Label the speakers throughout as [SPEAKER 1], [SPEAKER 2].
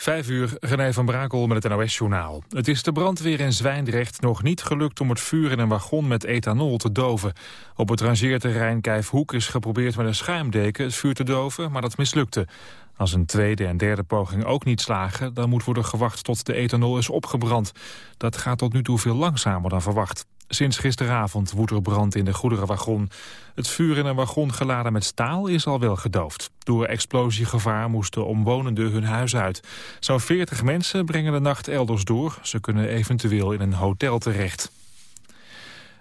[SPEAKER 1] Vijf uur, René van Brakel met het NOS-journaal. Het is de brandweer in Zwijndrecht nog niet gelukt om het vuur in een wagon met ethanol te doven. Op het rangeerterrein Kijfhoek is geprobeerd met een schuimdeken het vuur te doven, maar dat mislukte. Als een tweede en derde poging ook niet slagen, dan moet worden gewacht tot de ethanol is opgebrand. Dat gaat tot nu toe veel langzamer dan verwacht. Sinds gisteravond woedt er brand in de goederenwagon. Het vuur in een wagon geladen met staal is al wel gedoofd. Door explosiegevaar moesten omwonenden hun huis uit. Zo'n 40 mensen brengen de nacht elders door. Ze kunnen eventueel in een hotel terecht.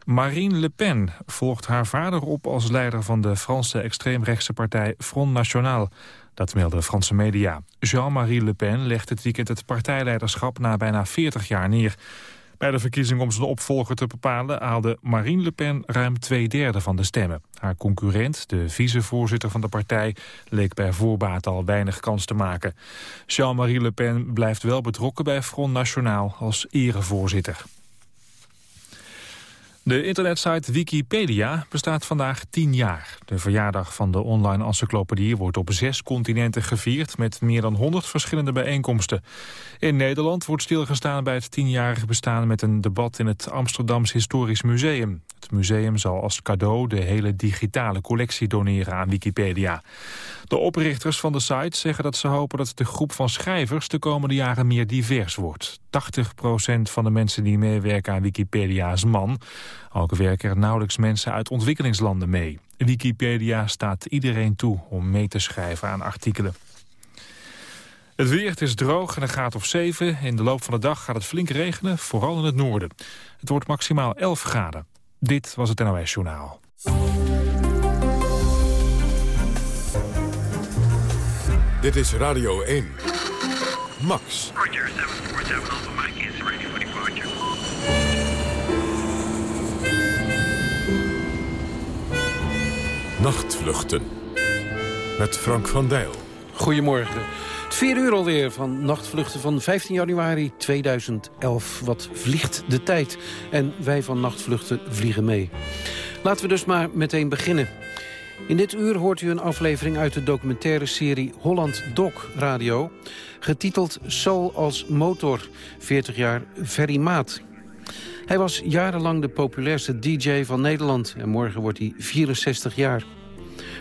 [SPEAKER 1] Marine Le Pen volgt haar vader op als leider van de Franse extreemrechtse partij Front National. Dat melden Franse media. Jean-Marie Le Pen legt het weekend het partijleiderschap na bijna 40 jaar neer. Bij de verkiezing om zijn opvolger te bepalen haalde Marine Le Pen ruim twee derde van de stemmen. Haar concurrent, de vicevoorzitter van de partij, leek bij voorbaat al weinig kans te maken. Jean-Marie Le Pen blijft wel betrokken bij Front National als erevoorzitter. De internetsite Wikipedia bestaat vandaag tien jaar. De verjaardag van de online encyclopedie wordt op zes continenten gevierd... met meer dan 100 verschillende bijeenkomsten. In Nederland wordt stilgestaan bij het tienjarige bestaan... met een debat in het Amsterdams Historisch Museum. Het museum zal als cadeau de hele digitale collectie doneren aan Wikipedia. De oprichters van de site zeggen dat ze hopen dat de groep van schrijvers de komende jaren meer divers wordt. 80% van de mensen die meewerken aan Wikipedia is man. Ook werken er nauwelijks mensen uit ontwikkelingslanden mee. Wikipedia staat iedereen toe om mee te schrijven aan artikelen. Het weer het is droog en een graad of 7. In de loop van de dag gaat het flink regenen, vooral in het noorden. Het wordt maximaal 11 graden. Dit was het NOS Journaal.
[SPEAKER 2] Dit is Radio 1. Max.
[SPEAKER 3] Roger, 747 Alpha Mike is ready for departure.
[SPEAKER 2] Nachtvluchten. Met Frank van Dijl.
[SPEAKER 4] Goedemorgen. Het vier uur alweer van nachtvluchten van 15 januari 2011. Wat vliegt de tijd? En wij van nachtvluchten vliegen mee. Laten we dus maar meteen beginnen. In dit uur hoort u een aflevering uit de documentaire serie Holland Doc Radio... getiteld Soul als motor, 40 jaar Ferry. Hij was jarenlang de populairste DJ van Nederland... en morgen wordt hij 64 jaar.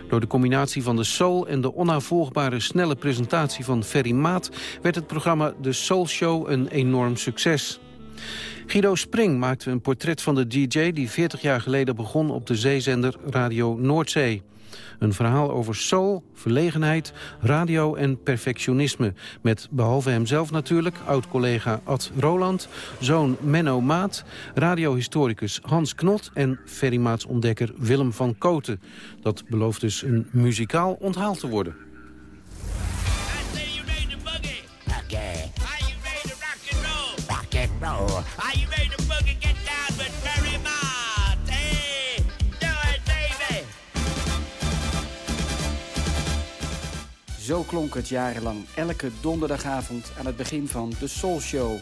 [SPEAKER 4] Door de combinatie van de soul en de onnavolgbare snelle presentatie van Ferry Maat... werd het programma The Soul Show een enorm succes. Guido Spring maakte een portret van de DJ die 40 jaar geleden begon op de zeezender Radio Noordzee. Een verhaal over soul, verlegenheid, radio en perfectionisme. Met behalve hemzelf natuurlijk oud-collega Ad Roland, zoon Menno Maat... radiohistoricus Hans Knot en ferrymaatsontdekker Willem van Koten. Dat belooft dus een muzikaal onthaal te worden.
[SPEAKER 5] I say you ready to boogie? Okay. Are you ready to rock and roll? Rock and roll. Are you
[SPEAKER 6] Zo klonk het jarenlang elke donderdagavond aan het begin van de Soul Show.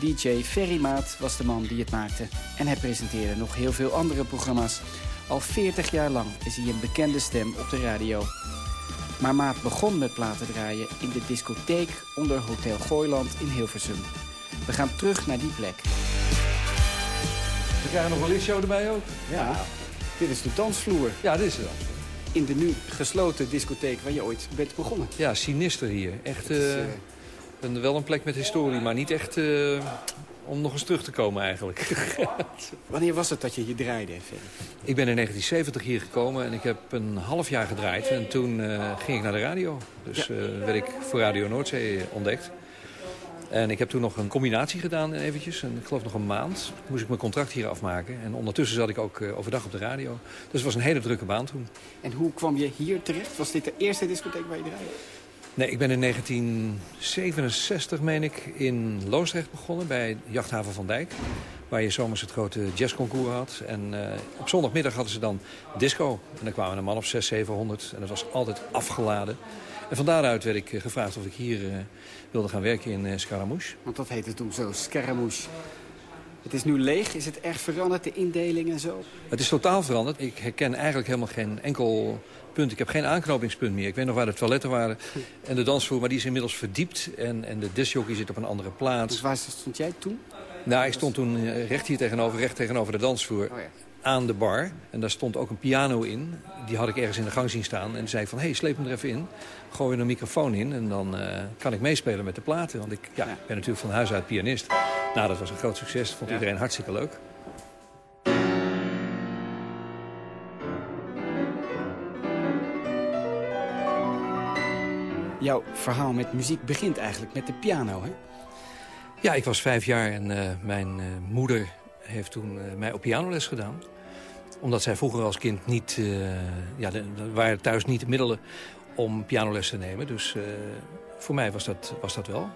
[SPEAKER 6] DJ Ferry Maat was de man die het maakte. En hij presenteerde nog heel veel andere programma's. Al 40 jaar lang is hij een bekende stem op de radio. Maar Maat begon met platen draaien in de discotheek onder Hotel Gooiland in Hilversum. We gaan terug naar die plek.
[SPEAKER 7] We krijgen nog een lichtshow erbij ook.
[SPEAKER 6] Ja, dit is de dansvloer
[SPEAKER 7] Ja, dit is het.
[SPEAKER 6] In de nu gesloten discotheek waar je ooit bent begonnen.
[SPEAKER 7] Ja, sinister hier. Echt
[SPEAKER 6] is,
[SPEAKER 7] eh,
[SPEAKER 6] eh,
[SPEAKER 7] een, wel een plek met historie, maar niet echt eh, om nog eens terug te komen eigenlijk.
[SPEAKER 6] Wanneer was het dat je hier draaide,
[SPEAKER 7] ik ben in 1970 hier gekomen en ik heb een half jaar gedraaid. En toen ging ik naar de radio. Dus werd ik voor Radio Noordzee ontdekt. En ik heb toen nog een combinatie gedaan eventjes. En ik geloof nog een maand moest ik mijn contract hier afmaken. En ondertussen zat ik ook eh, overdag op de radio. Dus het was een hele drukke baan toen.
[SPEAKER 6] En hoe kwam je hier terecht? Was dit de eerste discotheek waar je draaide?
[SPEAKER 7] Nee, ik ben in 1967, meen ik, in Loosdrecht begonnen bij Jachthaven van Dijk. Waar je zomers het grote jazzconcours had. En eh, op zondagmiddag hadden ze dan disco. En dan kwamen een man of 600, 700. En dat was altijd afgeladen. En van daaruit werd ik eh, gevraagd of ik hier wilde gaan werken in uh, Scaramouche.
[SPEAKER 6] Want dat heette toen zo, Scaramouche. Het is nu leeg. Is het erg veranderd, de indeling en zo?
[SPEAKER 7] Het is totaal veranderd. Ik herken eigenlijk helemaal geen enkel punt. Ik heb geen aanknopingspunt meer. Ik weet nog waar de toiletten waren en de dansvloer, maar die is inmiddels verdiept. En, en de discjockey zit op een andere plaats.
[SPEAKER 6] Dus waar stond jij toen?
[SPEAKER 7] Nou, ik stond toen eh, recht hier tegenover, recht tegenover de dansvloer.
[SPEAKER 6] Oh ja.
[SPEAKER 7] Aan de bar. En daar stond ook een piano in. Die had ik ergens in de gang zien staan. En zei ik van, hé, hey, sleep hem er even in. Gooi er een microfoon in. En dan eh, kan ik meespelen met de platen. Want ik ja, ben natuurlijk van huis uit pianist. Nou, dat was een groot succes. Dat vond iedereen hartstikke leuk.
[SPEAKER 6] Jouw verhaal met muziek begint eigenlijk met de piano, hè?
[SPEAKER 7] Ja, ik was vijf jaar en eh, mijn eh, moeder heeft toen mij op pianoles gedaan. Omdat zij vroeger als kind niet... ja, er waren thuis niet de middelen om pianoles te nemen. Dus eh, voor mij was dat, was dat wel.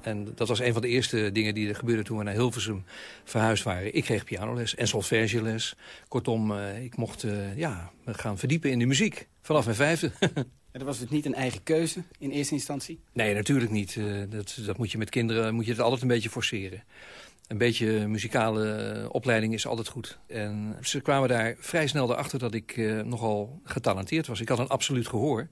[SPEAKER 7] En dat was een van de eerste dingen die er gebeurde toen we naar Hilversum verhuisd waren. Ik kreeg pianoles en solfègeles. Kortom, eh, ik mocht eh, ja, me gaan verdiepen in de muziek. Vanaf mijn vijfde.
[SPEAKER 6] En dat was dus niet een eigen keuze in eerste instantie?
[SPEAKER 7] Nee, natuurlijk niet. Dat, dat moet je met kinderen moet je het altijd een beetje forceren. Een beetje muzikale eh, opleiding is altijd goed. En ze kwamen daar vrij snel erachter dat ik eh, nogal getalenteerd was. Ik had een absoluut gehoor.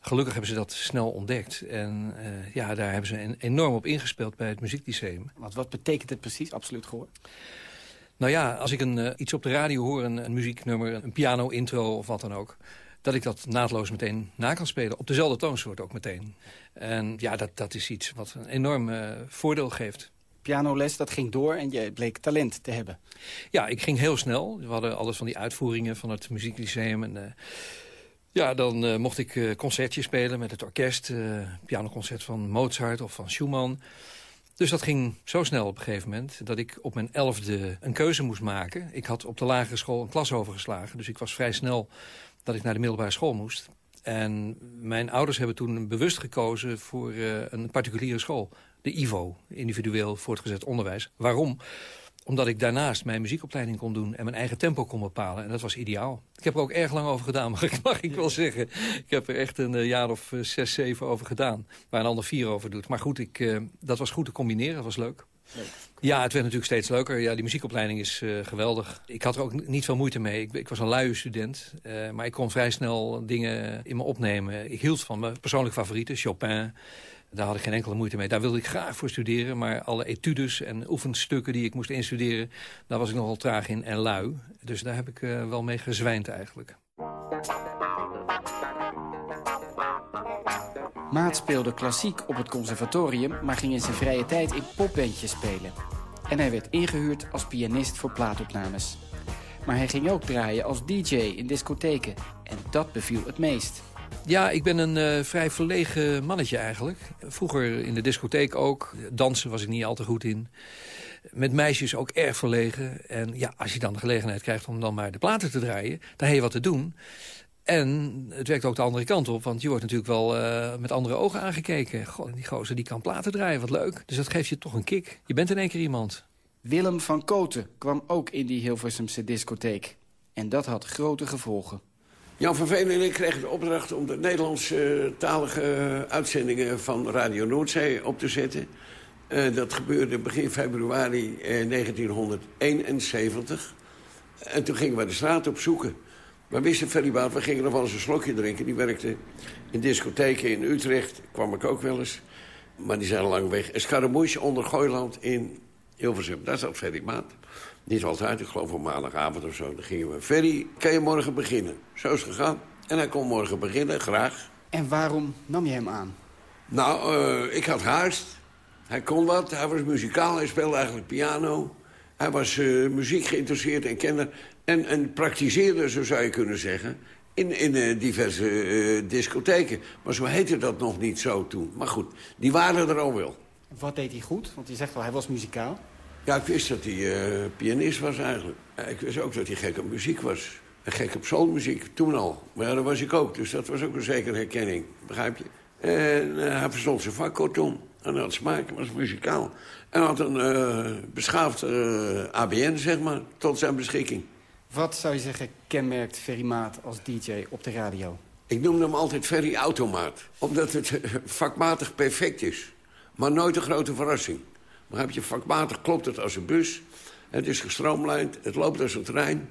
[SPEAKER 7] Gelukkig hebben ze dat snel ontdekt. En eh, ja, daar hebben ze een- enorm op ingespeeld bij het muzieklyceum.
[SPEAKER 6] Want wat betekent het precies, absoluut gehoor?
[SPEAKER 7] Nou ja, als ik een, iets op de radio hoor, een, een muzieknummer, een piano-intro of wat dan ook... dat ik dat naadloos meteen na kan spelen. Op dezelfde toonsoort ook meteen. En ja, dat, dat is iets wat een enorm voordeel geeft.
[SPEAKER 6] Pianoles, dat ging door en je bleek talent te hebben.
[SPEAKER 7] Ja, ik ging heel snel. We hadden alles van die uitvoeringen van het muzieklyceum. En, eh, ja, dan eh, mocht ik eh, concertjes spelen met het orkest. pianoconcert van Mozart of van Schumann. Dus dat ging zo snel op een gegeven moment... dat ik op mijn elfde een keuze moest maken. Ik had op de lagere school een klas overgeslagen. Dus ik was vrij snel dat ik naar de middelbare school moest. En mijn ouders hebben toen bewust gekozen voor een particuliere school. De IVO, individueel voortgezet onderwijs. Waarom? Omdat ik daarnaast mijn muziekopleiding kon doen en mijn eigen tempo kon bepalen. En dat was ideaal. Ik heb er ook erg lang over gedaan, mag ik, mag ik wel zeggen. Ik heb er echt een eh, jaar of eh, zes, zeven over gedaan. Waar een ander vier over doet. Maar goed, ik, eh, dat was goed te combineren, dat was leuk. Ja, het werd natuurlijk steeds leuker. Ja, die muziekopleiding is geweldig. Ik had er ook niet veel moeite mee. Ik, ik was een luie student, maar ik kon vrij snel dingen in me opnemen. Ik hield van mijn persoonlijke favorieten, Chopin. Daar had ik geen enkele moeite mee. Daar wilde ik graag voor studeren. Maar alle etudes en oefenstukken die ik moest instuderen... daar was ik nogal traag in en lui. Dus daar heb ik eh, wel mee gezwijnd eigenlijk.
[SPEAKER 6] Maat speelde klassiek op het conservatorium... maar ging in zijn vrije tijd in popbandjes spelen. En hij werd ingehuurd als pianist voor plaatopnames. Maar hij ging ook draaien als dj in discotheken. En dat beviel het meest.
[SPEAKER 7] Ja, ik ben een eh, vrij verlegen mannetje eigenlijk. Vroeger in de discotheek ook. Dansen was ik niet al te goed in. Met meisjes ook erg verlegen. En ja, als je dan de gelegenheid krijgt om dan maar de platen te draaien... dan heb je wat te doen. En het werkt ook de andere kant op. Want je wordt natuurlijk wel eh, met andere ogen aangekeken. Goh, die gozer die kan platen draaien, wat leuk. Dus dat geeft je toch een kick. Je bent in één keer iemand. Willem
[SPEAKER 6] van Koten kwam ook in die Hilversumse discotheek. En dat had grote gevolgen.
[SPEAKER 8] Jan van Veen en ik kregen de opdracht om de Nederlandstalige uitzendingen van Radio Noordzee op te zetten. Eh, dat gebeurde begin februari eh, 1971. En toen gingen we de straat op zoeken. We wisten Ferry Baat, we gingen nog wel eens een slokje drinken. Die werkte in discotheken in Utrecht, kwam ik ook wel eens. Maar die zijn lang weg. Escaramouche onder Gooiland in Hilversum. Daar zat Ferry Niet altijd, ik geloof op maandagavond of zo. Dan gingen we, Ferry, kan je morgen beginnen? Zo is het gegaan. En hij kon morgen beginnen, graag.
[SPEAKER 6] En waarom nam je hem aan?
[SPEAKER 8] Nou, eh, ik had haast. Hij kon wat, hij was muzikaal, hij speelde eigenlijk piano. Hij was eh, muziek geïnteresseerd en kende... En, en praktiseerde, zo zou je kunnen zeggen... in, in eh, diverse discotheken. Maar zo heette dat nog niet zo toen. Maar goed, die waren er al wel.
[SPEAKER 6] Wat deed hij goed? Want je zegt wel, hij was muzikaal.
[SPEAKER 8] Ja, ik wist dat hij eh, pianist was eigenlijk. Ik wist ook dat hij gek op muziek was. En gek op soulmuziek, toen al. Maar ja, dat was ik ook, dus dat was ook een zekere herkenning. Begrijp je? En eh, hij verstond zijn vak kortom. En hij had smaak, was muzikaal. En had een eh, beschaafd eh, ABN, zeg maar, tot zijn beschikking.
[SPEAKER 6] Wat zou je zeggen kenmerkt Ferry Maat als dj op de radio?
[SPEAKER 8] Ik noemde hem altijd Ferry Automaat. Omdat het vakmatig perfect is. Maar nooit een grote verrassing. Maar heb je vakmatig klopt het als een bus. Het is gestroomlijnd, het loopt als een trein.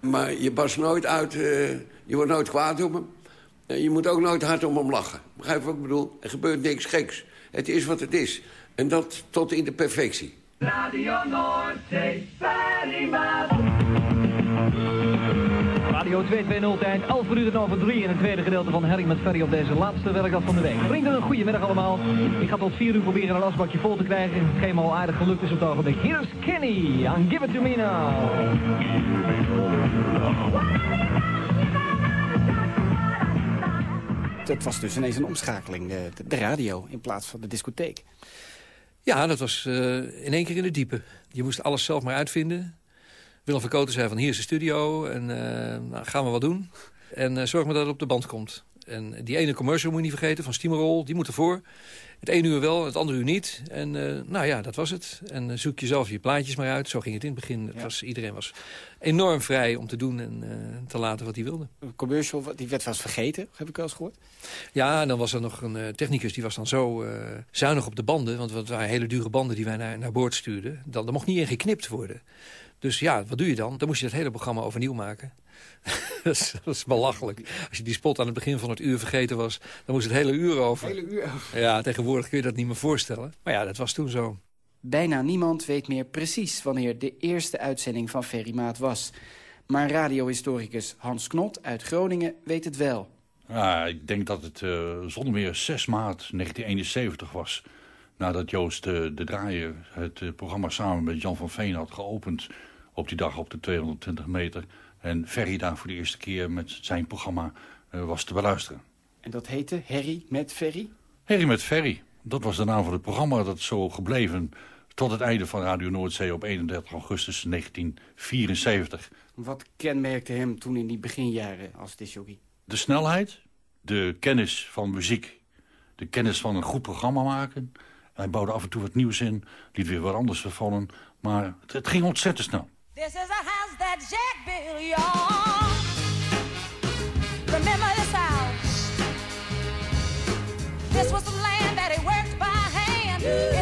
[SPEAKER 8] Maar je barst nooit uit, eh, je wordt nooit kwaad op hem. En je moet ook nooit hard om hem lachen. Begrijp wat ik bedoel? Er gebeurt niks geks. Het is wat het is. En dat tot in de perfectie.
[SPEAKER 9] Radio Noordzee, Ferry Maat.
[SPEAKER 10] Radio 220 tijd, 11 minuten over 3 in het tweede gedeelte van Herring met Ferry op deze laatste werkdag van de week. Vrienden, een goede middag allemaal. Ik ga tot 4 uur proberen een asbakje vol te krijgen. Hetgeen me al aardig gelukt is op het ogenblik. Here's Kenny, and give it to me now.
[SPEAKER 6] Het was dus ineens een omschakeling, eh, de, de radio in plaats van de discotheek.
[SPEAKER 7] Ja, dat was eh, in één keer in de diepe. Je moest alles zelf maar uitvinden. Willem van Koten zei van hier is de studio en eh, nou, gaan we wat doen. En eh, zorg maar dat het op de band komt. En die ene commercial moet je niet vergeten van Steamerol, die moet ervoor. Het ene uur wel, het andere uur niet. En eh, nou ja, dat was het. En zoek jezelf je plaatjes maar uit. Zo ging het in het begin. Het was, iedereen was enorm vrij om te doen en te laten wat hij wilde.
[SPEAKER 6] Een commercial, die werd wel eens vergeten, heb ik wel eens gehoord.
[SPEAKER 7] Ja, en dan was er nog een technicus die was dan zo zuinig op de banden. Want het waren hele dure banden die wij naar, naar boord stuurden. Dan, er mocht niet in geknipt worden. Dus ja, wat doe je dan? Dan moest je het hele programma overnieuw maken. dat, is, dat is belachelijk. Als je die spot aan het begin van het uur vergeten was... dan moest het hele uur over.
[SPEAKER 6] Hele uur.
[SPEAKER 7] Ja, tegenwoordig kun je dat niet meer voorstellen. Maar ja, dat was toen zo.
[SPEAKER 6] Bijna niemand weet meer precies wanneer de eerste uitzending van Ferry Maat was. Maar radiohistoricus Hans Knot uit Groningen weet het wel.
[SPEAKER 11] Ja, ik denk dat het eh, zonder meer 6 maart 1971 was. Nadat Joost eh, de Draaier het eh, programma samen met Jan van Veen had geopend... op die dag op de 220 meter. En Ferry daar voor de eerste keer met zijn programma eh, was te beluisteren.
[SPEAKER 6] En dat heette Harry met Ferry.
[SPEAKER 11] Harry met Ferry, dat was de naam van het programma. Dat is zo gebleven tot het einde van Radio Noordzee op 31 augustus 1974.
[SPEAKER 6] Wat kenmerkte hem toen in die beginjaren als disjockey?
[SPEAKER 11] De snelheid, de kennis van muziek, de kennis van een goed programma maken. Hij bouwde af en toe wat nieuws in, liet weer wat anders vervallen. Maar het, het ging ontzettend snel.
[SPEAKER 12] This is a house that Jack built, y'all. Remember this house? This was the land that he worked by hand. It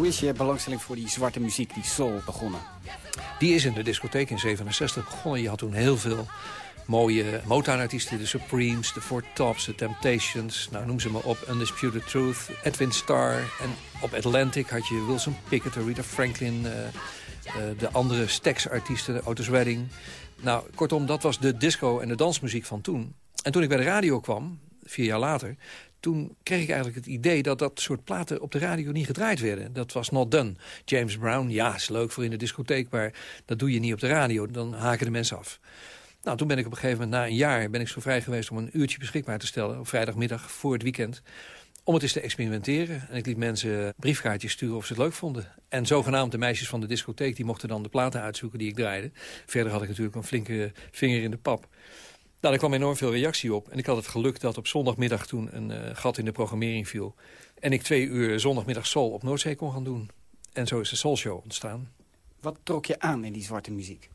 [SPEAKER 6] Hoe is je belangstelling voor die zwarte muziek, die soul, begonnen?
[SPEAKER 7] Die is in de discotheek in 67 begonnen. Je had toen heel veel mooie Motown-artiesten. De Supremes, de Four Tops, de Temptations. Nou, noem ze maar op. Undisputed Truth, Edwin Starr. En op Atlantic had je Wilson Pickett, Rita Franklin... eh, eh, de andere Stax-artiesten, Otis Redding. Nou, kortom, dat was de disco- en de dansmuziek van toen. En toen ik bij de radio kwam, vier jaar later... toen kreeg ik eigenlijk het idee dat dat soort platen op de radio niet gedraaid werden. Dat was not done. James Brown, ja, is leuk voor in de discotheek... maar dat doe je niet op de radio, dan haken de mensen af. Nou, toen ben ik op een gegeven moment, na een jaar... ben ik zo vrij geweest om een uurtje beschikbaar te stellen... op vrijdagmiddag voor het weekend om het eens te experimenteren. En ik liet mensen briefkaartjes sturen of ze het leuk vonden. En zogenaamd de meisjes van de discotheek... die mochten dan de platen uitzoeken die ik draaide. Verder had ik natuurlijk een flinke vinger in de pap. Nou, daar kwam enorm veel reactie op. En ik had het geluk dat op zondagmiddag toen een eh, gat in de programmering viel. En ik twee uur zondagmiddag Soul op Noordzee kon gaan doen. En zo is de Soul Show ontstaan.
[SPEAKER 6] Wat trok je aan in die zwarte muziek?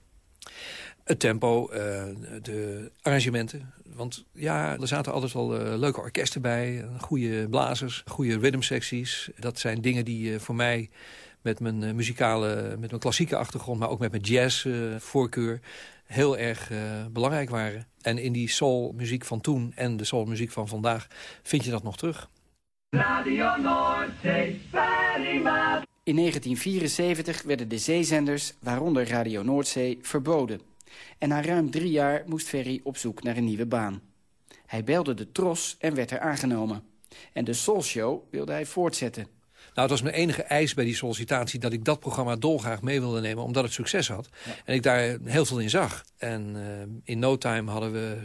[SPEAKER 7] Het tempo, eh, de arrangementen. Want ja, er zaten altijd wel eh, leuke orkesten bij. Goede blazers, goede rhythmsecties. Dat zijn dingen die voor mij met mijn muzikale, met mijn klassieke achtergrond... maar ook met mijn jazz voorkeur heel erg belangrijk waren. En in die soulmuziek van toen en de soulmuziek van vandaag vind je dat nog terug.
[SPEAKER 9] Radio Noordzee.
[SPEAKER 6] In 1974 werden de zeezenders, waaronder Radio Noordzee, verboden. En na ruim drie jaar moest Ferry op zoek naar een nieuwe baan. Hij belde de Tros en werd er aangenomen. En de Soul Show wilde hij voortzetten.
[SPEAKER 7] Nou, het was mijn enige eis bij die sollicitatie... dat ik dat programma dolgraag mee wilde nemen, omdat het succes had. En ik daar heel veel in zag. En eh, in no time hadden we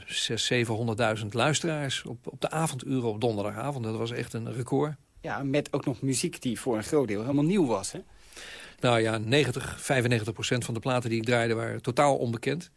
[SPEAKER 7] 600.000, 700.000 luisteraars... Op, op de avonduren op donderdagavond. Dat was echt een record.
[SPEAKER 6] Ja, met ook nog muziek die voor een groot deel helemaal nieuw was, hè?
[SPEAKER 7] Nou ja, 90, 95 procent van de platen die ik draaide waren totaal onbekend.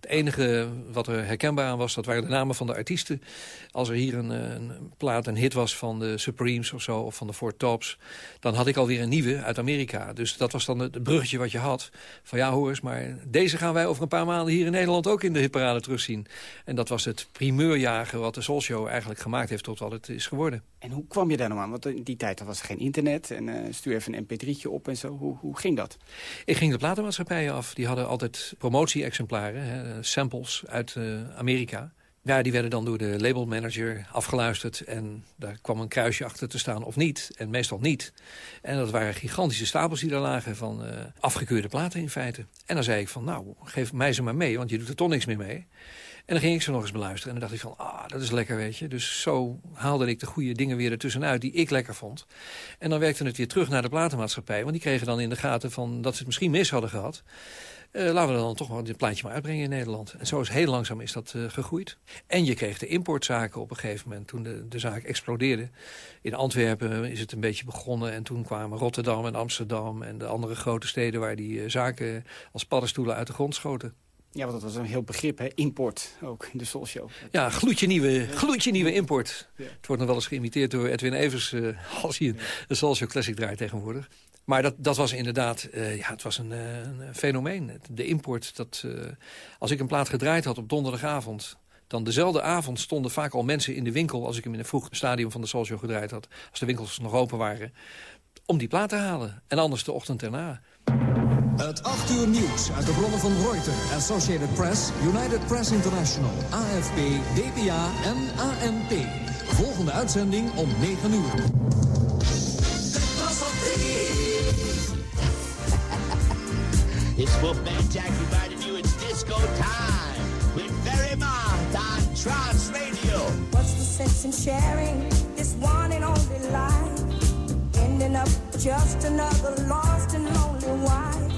[SPEAKER 7] Het enige wat er herkenbaar aan was, dat waren de namen van de artiesten. Als er hier een, eh, een plaat, een hit was van de Supremes of zo, of van de Four Tops... dan had ik alweer een nieuwe uit Amerika. Dus dat was dan het bruggetje wat je had. Van ja, hoor eens, maar deze gaan wij over een paar maanden hier in Nederland ook in de hitparade terugzien. En dat was het primeurjagen wat de Soul Show eigenlijk gemaakt heeft tot wat het is geworden.
[SPEAKER 6] En hoe kwam je daar nou aan? Want in die tijd was er geen internet en eh, stuur even een mp3'tje op en zo. Hoe, hoe ging dat?
[SPEAKER 7] Ik ging de platenmaatschappijen af. Die hadden altijd promotie-exemplaren, samples uit eh, Amerika. Ja, die werden dan door de labelmanager afgeluisterd. En daar kwam een kruisje achter te staan of niet. En meestal niet. En dat waren gigantische stapels die daar lagen van eh, afgekeurde platen in feite. En dan zei ik van, nou, geef mij ze maar mee, want je doet er toch niks meer mee. En dan ging ik ze nog eens beluisteren. En dan dacht ik van, ah, dat is lekker, weet je. Dus zo haalde ik de goede dingen weer ertussenuit die ik lekker vond. En dan werkte het weer terug naar de platenmaatschappij. Want die kregen dan in de gaten van dat ze het misschien mis hadden gehad. Uh, laten we dan toch wel dit plaatje maar uitbrengen in Nederland. En zo is heel langzaam is dat uh, gegroeid. En je kreeg de importzaken op een gegeven moment toen de, de zaak explodeerde. In Antwerpen is het een beetje begonnen. En toen kwamen Rotterdam en Amsterdam en de andere grote steden... waar die uh, zaken als paddenstoelen uit de grond schoten.
[SPEAKER 6] Ja, want dat was een heel begrip, hè? import ook in de Soul Show.
[SPEAKER 7] Ja, gloedje nieuwe, gloedje nieuwe import. Ja. Het wordt nog wel eens geïmiteerd door Edwin Evers... als hij een Soul Show Classic draait tegenwoordig. Maar dat, dat was inderdaad uh, ja, het was een, uh, een, fenomeen. De import, dat, als ik een plaat gedraaid had op donderdagavond... dan dezelfde avond stonden vaak al mensen in de winkel... als ik hem in een vroeg stadium van de Soul Show gedraaid had... als de winkels nog open waren, om die plaat te halen. En anders de ochtend erna.
[SPEAKER 13] Het 8 uur nieuws uit de bronnen van Reuters, Associated Press, United Press International, AFP, DPA en ANP. Volgende uitzending om 9 uur.
[SPEAKER 5] It's Wolfman Jack reminding you it's disco time with Ferry Mott on Trans Radio.
[SPEAKER 12] What's the sense in sharing this one and only life? Ending up just another lost and lonely wife.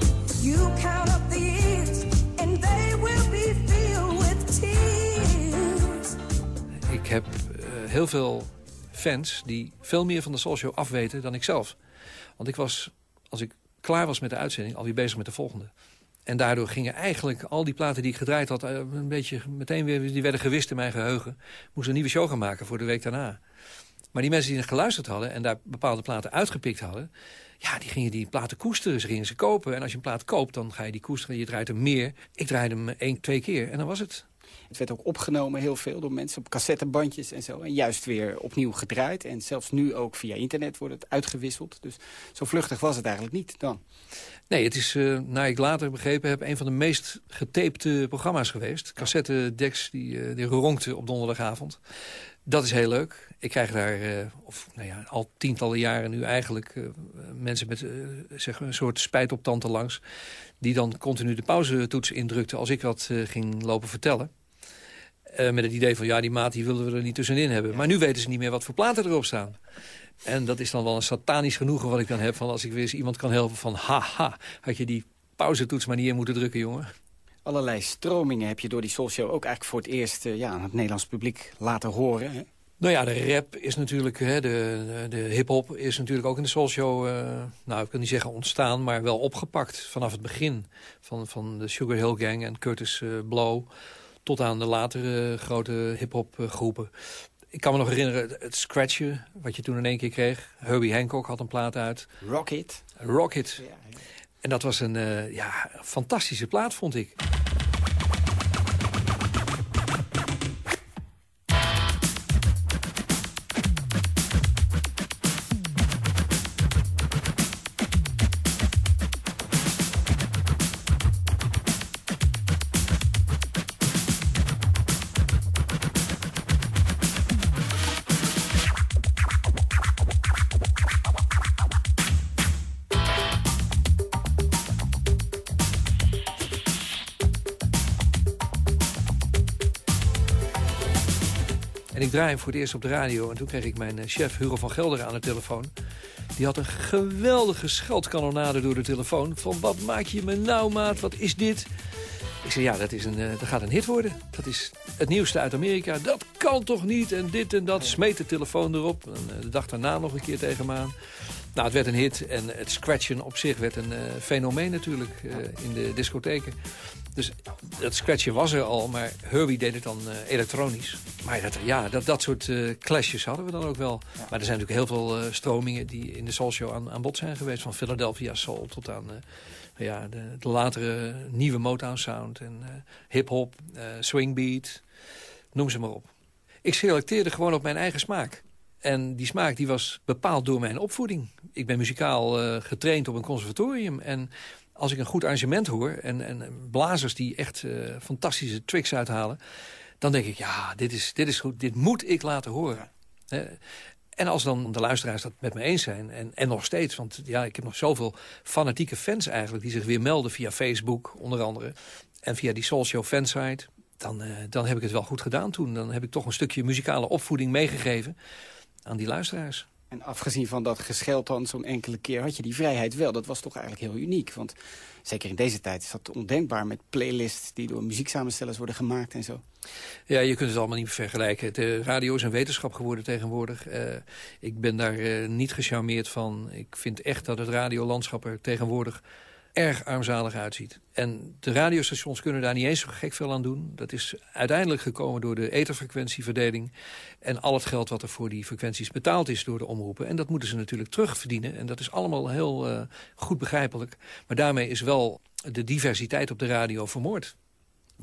[SPEAKER 7] Ik heb uh, heel veel fans die veel meer van de Soul Show afweten dan ik zelf. Want ik was, als ik klaar was met de uitzending, alweer bezig met de volgende. En daardoor gingen eigenlijk al die platen die ik gedraaid had... een beetje meteen weer, die werden gewist in mijn geheugen. Moest een nieuwe show gaan maken voor de week daarna. Maar die mensen die geluisterd hadden en daar bepaalde platen uitgepikt hadden... ja, die gingen die platen koesteren, ze gingen ze kopen. En als je een plaat koopt, dan ga je die koesteren. Je draait hem meer. Ik draaide hem één, twee keer en dan was het.
[SPEAKER 6] Het werd ook opgenomen heel veel door mensen op cassettebandjes en zo. En juist weer opnieuw gedraaid. En zelfs nu ook via internet wordt het uitgewisseld. Dus zo vluchtig was het eigenlijk niet dan.
[SPEAKER 7] Nee, het is, uh, naar ik later begrepen heb, een van de meest getapte programma's geweest. Cassettedeks die, uh, die ronkten op donderdagavond. Dat is heel leuk. Ik krijg daar, uh, of nou ja, al tientallen jaren nu eigenlijk... mensen met zeg, een soort spijt op tanden langs... die dan continu de pauzetoets indrukten als ik wat ging lopen vertellen. Met het idee van, ja, die maat die willen we er niet tussenin hebben. Ja. Maar nu weten ze niet meer wat voor platen erop staan. En dat is dan wel een satanisch genoegen wat ik dan heb... van als ik weer eens iemand kan helpen van... haha, had je die pauzetoets maar niet in moeten drukken, jongen.
[SPEAKER 6] Allerlei stromingen heb je door die Soulshow ook eigenlijk voor het eerst... Ja, aan het Nederlands publiek laten horen. Hè?
[SPEAKER 7] Nou ja, de rap is natuurlijk, hè, de, de, hip-hop is natuurlijk ook in de Soulshow... Uh, nou, ik wil niet zeggen ontstaan, maar wel opgepakt vanaf het begin. Van, van de Sugar Hill Gang en Curtis uh, Blow tot aan de latere grote hip-hop groepen. Ik kan me nog herinneren, het scratchen, wat je toen in één keer kreeg. Herbie Hancock had een plaat uit.
[SPEAKER 6] Rocket.
[SPEAKER 7] Rocket. Ja, ja. En dat was een uh, ja, fantastische plaat, vond ik. Draai voor het eerst op de radio. En toen kreeg ik mijn chef Hugo van Gelder aan de telefoon. Die had een geweldige scheldkanonade door de telefoon. Van wat maak je me nou, maat? Wat is dit? Ik zei, ja, dat, is een, eh, dat gaat een hit worden. Dat is het nieuwste uit Amerika. Dat kan toch niet? En dit en dat. Smeet de telefoon erop. En, eh, de dag daarna nog een keer tegen me aan. Nou, het werd een hit. En het scratchen op zich werd een eh, fenomeen natuurlijk eh, in de discotheken. Dus dat scratchen was er al, maar Herbie deed het dan eh, elektronisch. Maar dat, ja, dat, dat soort eh, clashes hadden we dan ook wel. Maar er zijn natuurlijk heel veel eh, stromingen die in de soulshow aan, aan bod zijn geweest. Van Philadelphia Soul tot aan ja, de, de latere nieuwe Motown sound. En hip-hop, swingbeat, noem ze maar op. Ik selecteerde gewoon op mijn eigen smaak. En die smaak die was bepaald door mijn opvoeding. Ik ben muzikaal getraind op een conservatorium. En als ik een goed arrangement hoor... en, en blazers die echt eh, fantastische tricks uithalen... dan denk ik, ja, dit is, dit is goed. Dit moet ik laten horen. En als dan de luisteraars dat met me eens zijn, en, en nog steeds... want ja, ik heb nog zoveel fanatieke fans eigenlijk... die zich weer melden via Facebook, onder andere... en via die Soul Show fansite... Dan, eh, dan heb ik het wel goed gedaan toen. Dan heb ik toch een stukje muzikale opvoeding meegegeven aan die luisteraars.
[SPEAKER 6] En afgezien van dat gescheld dan zo'n enkele keer... had je die vrijheid wel. Dat was toch eigenlijk heel uniek. Want zeker in deze tijd is dat ondenkbaar... met playlists die door muzieksamenstellers worden gemaakt en zo.
[SPEAKER 7] Ja, je kunt het allemaal niet vergelijken. De radio is een wetenschap geworden tegenwoordig. Eh, ik ben daar eh, niet gecharmeerd van. Ik vind echt dat het radiolandschap er tegenwoordig erg armzalig uitziet. En de radiostations kunnen daar niet eens zo gek veel aan doen. Dat is uiteindelijk gekomen door de etherfrequentieverdeling... en al het geld wat er voor die frequenties betaald is door de omroepen. En dat moeten ze natuurlijk terugverdienen. En dat is allemaal heel eh, goed begrijpelijk. Maar daarmee is wel de diversiteit op de radio vermoord.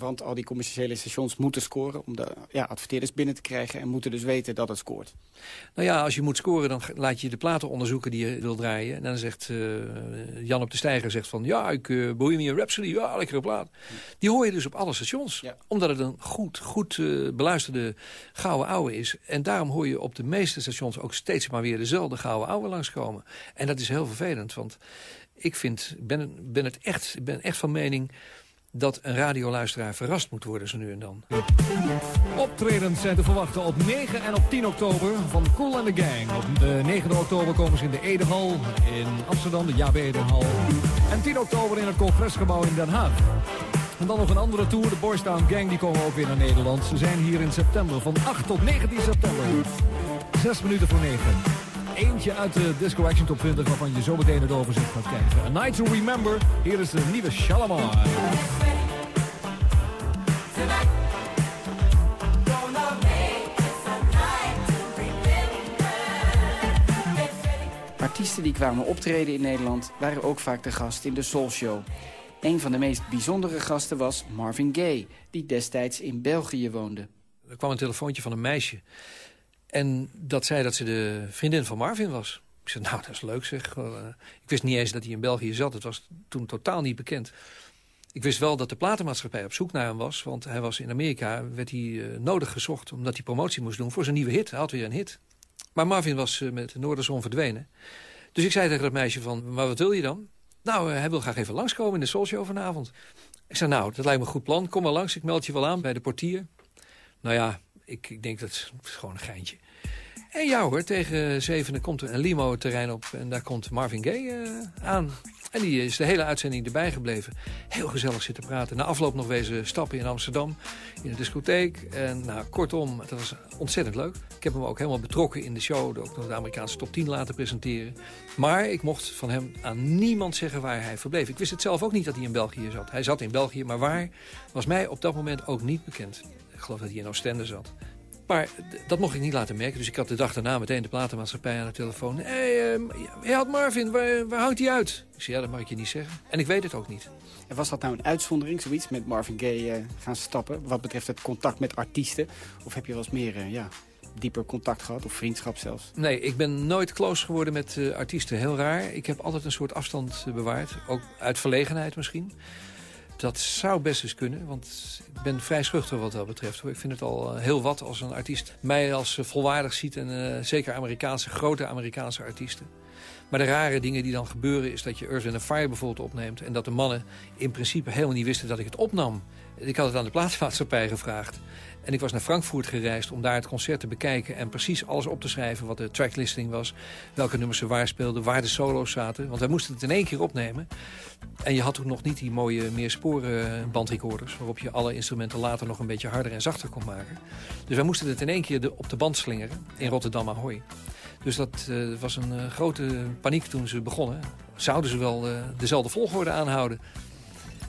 [SPEAKER 6] Want al die commerciële stations moeten scoren... om de ja, adverteerders binnen te krijgen... en moeten dus weten dat het scoort.
[SPEAKER 7] Nou ja, als je moet scoren, dan laat je de platen onderzoeken die je wil draaien. En dan zegt uh, Jan op de Steiger zegt van... ja, ik uh, Bohemian Rhapsody, ja, lekkere plaat. Die hoor je dus op alle stations. Ja. Omdat het een goed, goed uh, beluisterde gouden ouwe is. En daarom hoor je op de meeste stations ook steeds maar weer dezelfde gouden ouwe langskomen. En dat is heel vervelend, want ik vind, ben, ben, het echt, ben echt van mening dat een radioluisteraar verrast moet worden zo nu en dan.
[SPEAKER 10] Optredens zijn te verwachten op 9 en op 10 oktober van Cool and the Gang. Op de 9 oktober komen ze in de Edehal in Amsterdam, de Edehal. En 10 oktober in het Congresgebouw in Den Haag. En dan nog een andere tour, de Boys Town Gang, die komen ook weer naar Nederland. Ze zijn hier in september, van 8 tot 19 september. 6 minuten voor 9 eentje uit de Disco Action Top 20... waarvan je zo meteen het overzicht gaat kijken. A Night to Remember. Hier is de nieuwe Shalamar.
[SPEAKER 6] Artiesten die kwamen optreden in Nederland... waren ook vaak de gast in de Soul Show. Een van de meest bijzondere gasten was Marvin Gaye... die destijds in België woonde.
[SPEAKER 7] Er kwam een telefoontje van een meisje... En dat zei dat ze de vriendin van Marvin was. Ik zei, nou, dat is leuk zeg. Uh, ik wist niet eens dat hij in België zat. Het was toen totaal niet bekend. Ik wist wel dat de platenmaatschappij op zoek naar hem was. Want hij was in Amerika, werd hij uh, nodig gezocht... omdat hij promotie moest doen voor zijn nieuwe hit. Hij had weer een hit. Maar Marvin was uh, met de Noorderzon verdwenen. Dus ik zei tegen dat meisje van, maar wat wil je dan? Nou, hij wil graag even langskomen in de Soulshow vanavond. Ik zei, nou, dat lijkt me een goed plan. Kom maar langs, ik meld je wel aan bij de portier. Nou ja, ik, ik denk dat het is gewoon een geintje. En ja hoor, tegen zevenen komt er een limo terrein op en daar komt Marvin Gaye uh, aan. En die is de hele uitzending erbij gebleven. Heel gezellig zitten praten. Na afloop nog wezen stappen in Amsterdam, in de discotheek. En nou, kortom, dat was ontzettend leuk. Ik heb hem ook helemaal betrokken in de show. Ook nog de Amerikaanse top 10 laten presenteren. Maar ik mocht van hem aan niemand zeggen waar hij verbleef. Ik wist het zelf ook niet dat hij in België zat. Hij zat in België, maar waar was mij op dat moment ook niet bekend. Ik geloof dat hij in Oostende zat. Maar dat mocht ik niet laten merken. Dus ik had de dag daarna meteen de platenmaatschappij aan de telefoon. Hé, hey, uh, hey, had Marvin, waar, waar hangt hij uit? Ik zei, ja, dat mag ik je niet zeggen. En ik weet het ook niet.
[SPEAKER 6] En was dat nou een uitzondering, zoiets, met Marvin Gaye uh, gaan stappen... wat betreft het contact met artiesten? Of heb je wel eens meer, uh, ja, dieper contact gehad, of vriendschap zelfs?
[SPEAKER 7] Nee, ik ben nooit close geworden met uh, artiesten. Heel raar. Ik heb altijd een soort afstand bewaard. Ook uit verlegenheid misschien. Dat zou best eens kunnen, want ik ben vrij schuchter wat dat betreft. Ik vind het al heel wat als een artiest mij als volwaardig ziet. En uh, zeker Amerikaanse, grote Amerikaanse artiesten. Maar de rare dingen die dan gebeuren is dat je Earth and Fire bijvoorbeeld opneemt... en dat de mannen in principe helemaal niet wisten dat ik het opnam. Ik had het aan de plaatsmaatschappij gevraagd. En ik was naar Frankfurt gereisd om daar het concert te bekijken... en precies alles op te schrijven wat de tracklisting was. Welke nummers ze waar speelden, waar de solo's zaten. Want wij moesten het in één keer opnemen. En je had toen nog niet die mooie meersporen bandrecorders... waarop je alle instrumenten later nog een beetje harder en zachter kon maken. Dus wij moesten het in één keer op de band slingeren in Rotterdam Ahoy. Dus dat eh, was een eh, grote paniek toen ze begonnen. Zouden ze wel eh, dezelfde volgorde aanhouden?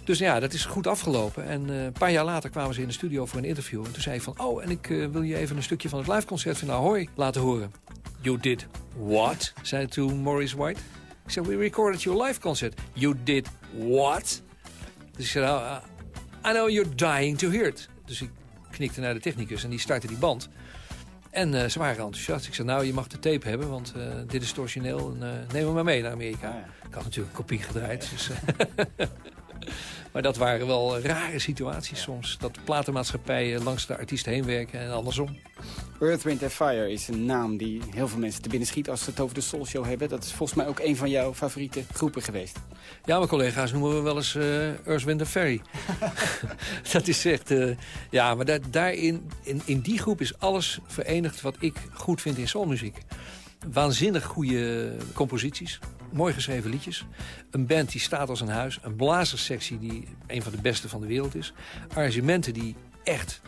[SPEAKER 7] Dus ja, dat is goed afgelopen. En eh, een paar jaar later kwamen ze in de studio voor een interview. En toen zei ik van, oh, en ik eh, wil je even een stukje van het liveconcert van Ahoy laten horen. You did what? zei toen Maurice White. Ik zei, we recorded your live concert. You did what? Dus ik zei, nou, uh, I know you're dying to hear it. Dus ik knikte naar de technicus en die startte die band. En eh, ze waren enthousiast. Ik zei, nou, je mag de tape hebben, want eh, dit is het origineel. En, eh, neem hem maar mee naar Amerika. Ik had natuurlijk een kopie gedraaid. Dus, eh, maar dat waren wel rare situaties soms. Dat platenmaatschappijen langs de artiest heen werken en andersom.
[SPEAKER 6] Earth, Wind Fire is een naam die heel veel mensen te binnen schiet als ze het over de Soul Show hebben. Dat is volgens mij ook een van jouw favoriete groepen geweest.
[SPEAKER 7] Ja, mijn collega's noemen we wel eens eh Earth, Wind Ferry. dat is echt... eh, ja, maar daar, daarin, in, in die groep is alles verenigd wat ik goed vind in soulmuziek. Waanzinnig goede composities. Mooi geschreven liedjes. Een band die staat als een huis. Een blazerssectie die een van de beste van de wereld is. Arrangementen die echt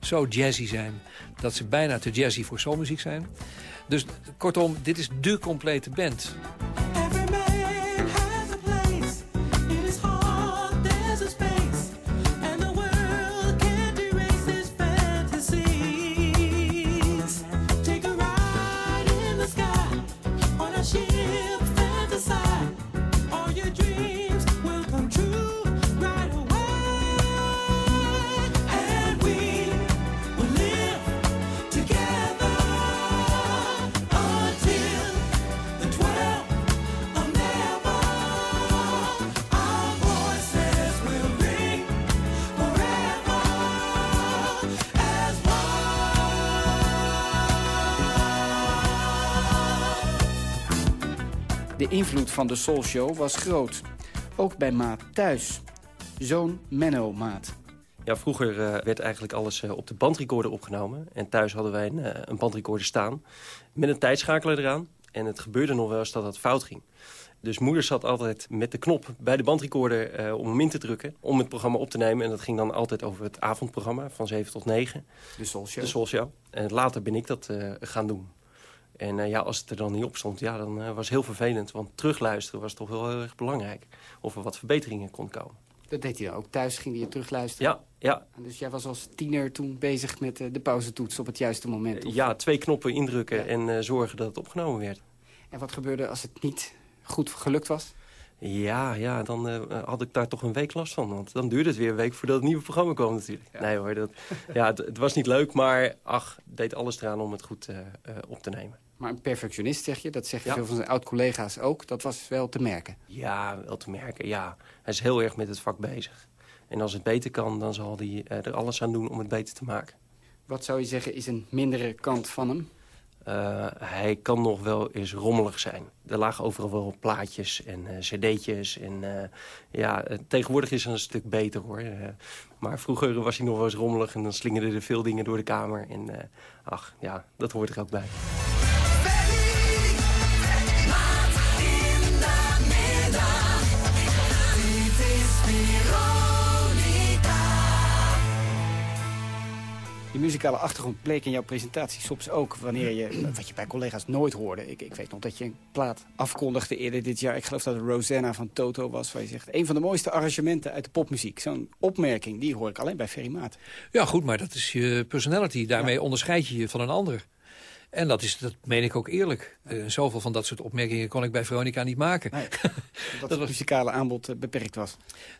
[SPEAKER 7] zo jazzy zijn... dat ze bijna te jazzy voor soulmuziek zijn. Dus kortom, dit is dé complete band.
[SPEAKER 6] Invloed van de Soul Show was groot. Ook bij Maat thuis. Zoon Menno Maat.
[SPEAKER 14] Ja, vroeger eh, werd eigenlijk alles eh, op de bandrecorder opgenomen. En thuis hadden wij een, eh, een bandrecorder staan met een tijdschakelaar eraan. En het gebeurde nog wel eens dat dat fout ging. Dus moeder zat altijd met de knop bij de bandrecorder om hem in te drukken... om het programma op te nemen. En dat ging dan altijd over het avondprogramma van 7 tot 9.
[SPEAKER 6] De Soul Show.
[SPEAKER 14] De Soul Show. En later ben ik dat gaan doen. En eh, ja, als het er dan niet op stond, ja, dan eh, was het heel vervelend. Want terugluisteren was toch wel heel erg belangrijk. Of er wat verbeteringen kon komen.
[SPEAKER 6] Dat deed hij dan ook. Thuis ging hij terugluisteren.
[SPEAKER 14] Ja, ja.
[SPEAKER 6] Dus jij was als tiener toen bezig met eh, de pauzetoets op het juiste moment. of-
[SPEAKER 14] Ja, twee knoppen indrukken en zorgen dat het opgenomen werd.
[SPEAKER 6] En wat gebeurde als het niet goed gelukt was?
[SPEAKER 14] Ja, ja, dan had ik daar toch een week last van. Want dan duurde het weer een week voordat het nieuwe programma kwam natuurlijk. Nee hoor, dat, ja, het, het was niet leuk, maar ach, deed alles eraan om het goed op te nemen.
[SPEAKER 6] Maar een perfectionist zeg je, dat zeggen
[SPEAKER 14] Ja.
[SPEAKER 6] veel van zijn oud-collega's ook. Dat was wel te merken.
[SPEAKER 14] Ja, wel te merken, ja. Hij is heel erg met het vak bezig. En als het beter kan, dan zal hij eh, er alles aan doen om het beter te maken.
[SPEAKER 6] Wat zou je zeggen is een mindere kant van hem?
[SPEAKER 14] Eh, hij kan nog wel eens rommelig zijn. Er lagen overal wel plaatjes en eh, cd'tjes. En, ja, tegenwoordig is hij een stuk beter hoor. Maar vroeger was hij nog wel eens rommelig en dan slingerden er veel dingen door de kamer. En ach, ja, dat hoort er ook bij.
[SPEAKER 6] Die muzikale achtergrond bleek in jouw presentatie soms ook... wanneer je, wat je bij collega's nooit hoorde. Ik, ik weet nog dat je een plaat afkondigde eerder dit jaar. Ik geloof dat het Rosanna van Toto was. Waar je zegt, een van de mooiste arrangementen uit de popmuziek. Zo'n opmerking, die hoor ik alleen bij Ferry Maat.
[SPEAKER 7] Ja, goed, maar dat is je personality. Daarmee onderscheid je je van een ander. En dat, is, dat meen ik ook eerlijk. Eh, zoveel van dat soort opmerkingen kon ik bij Veronica niet maken.
[SPEAKER 6] Dat het muzikale aanbod eh, beperkt was.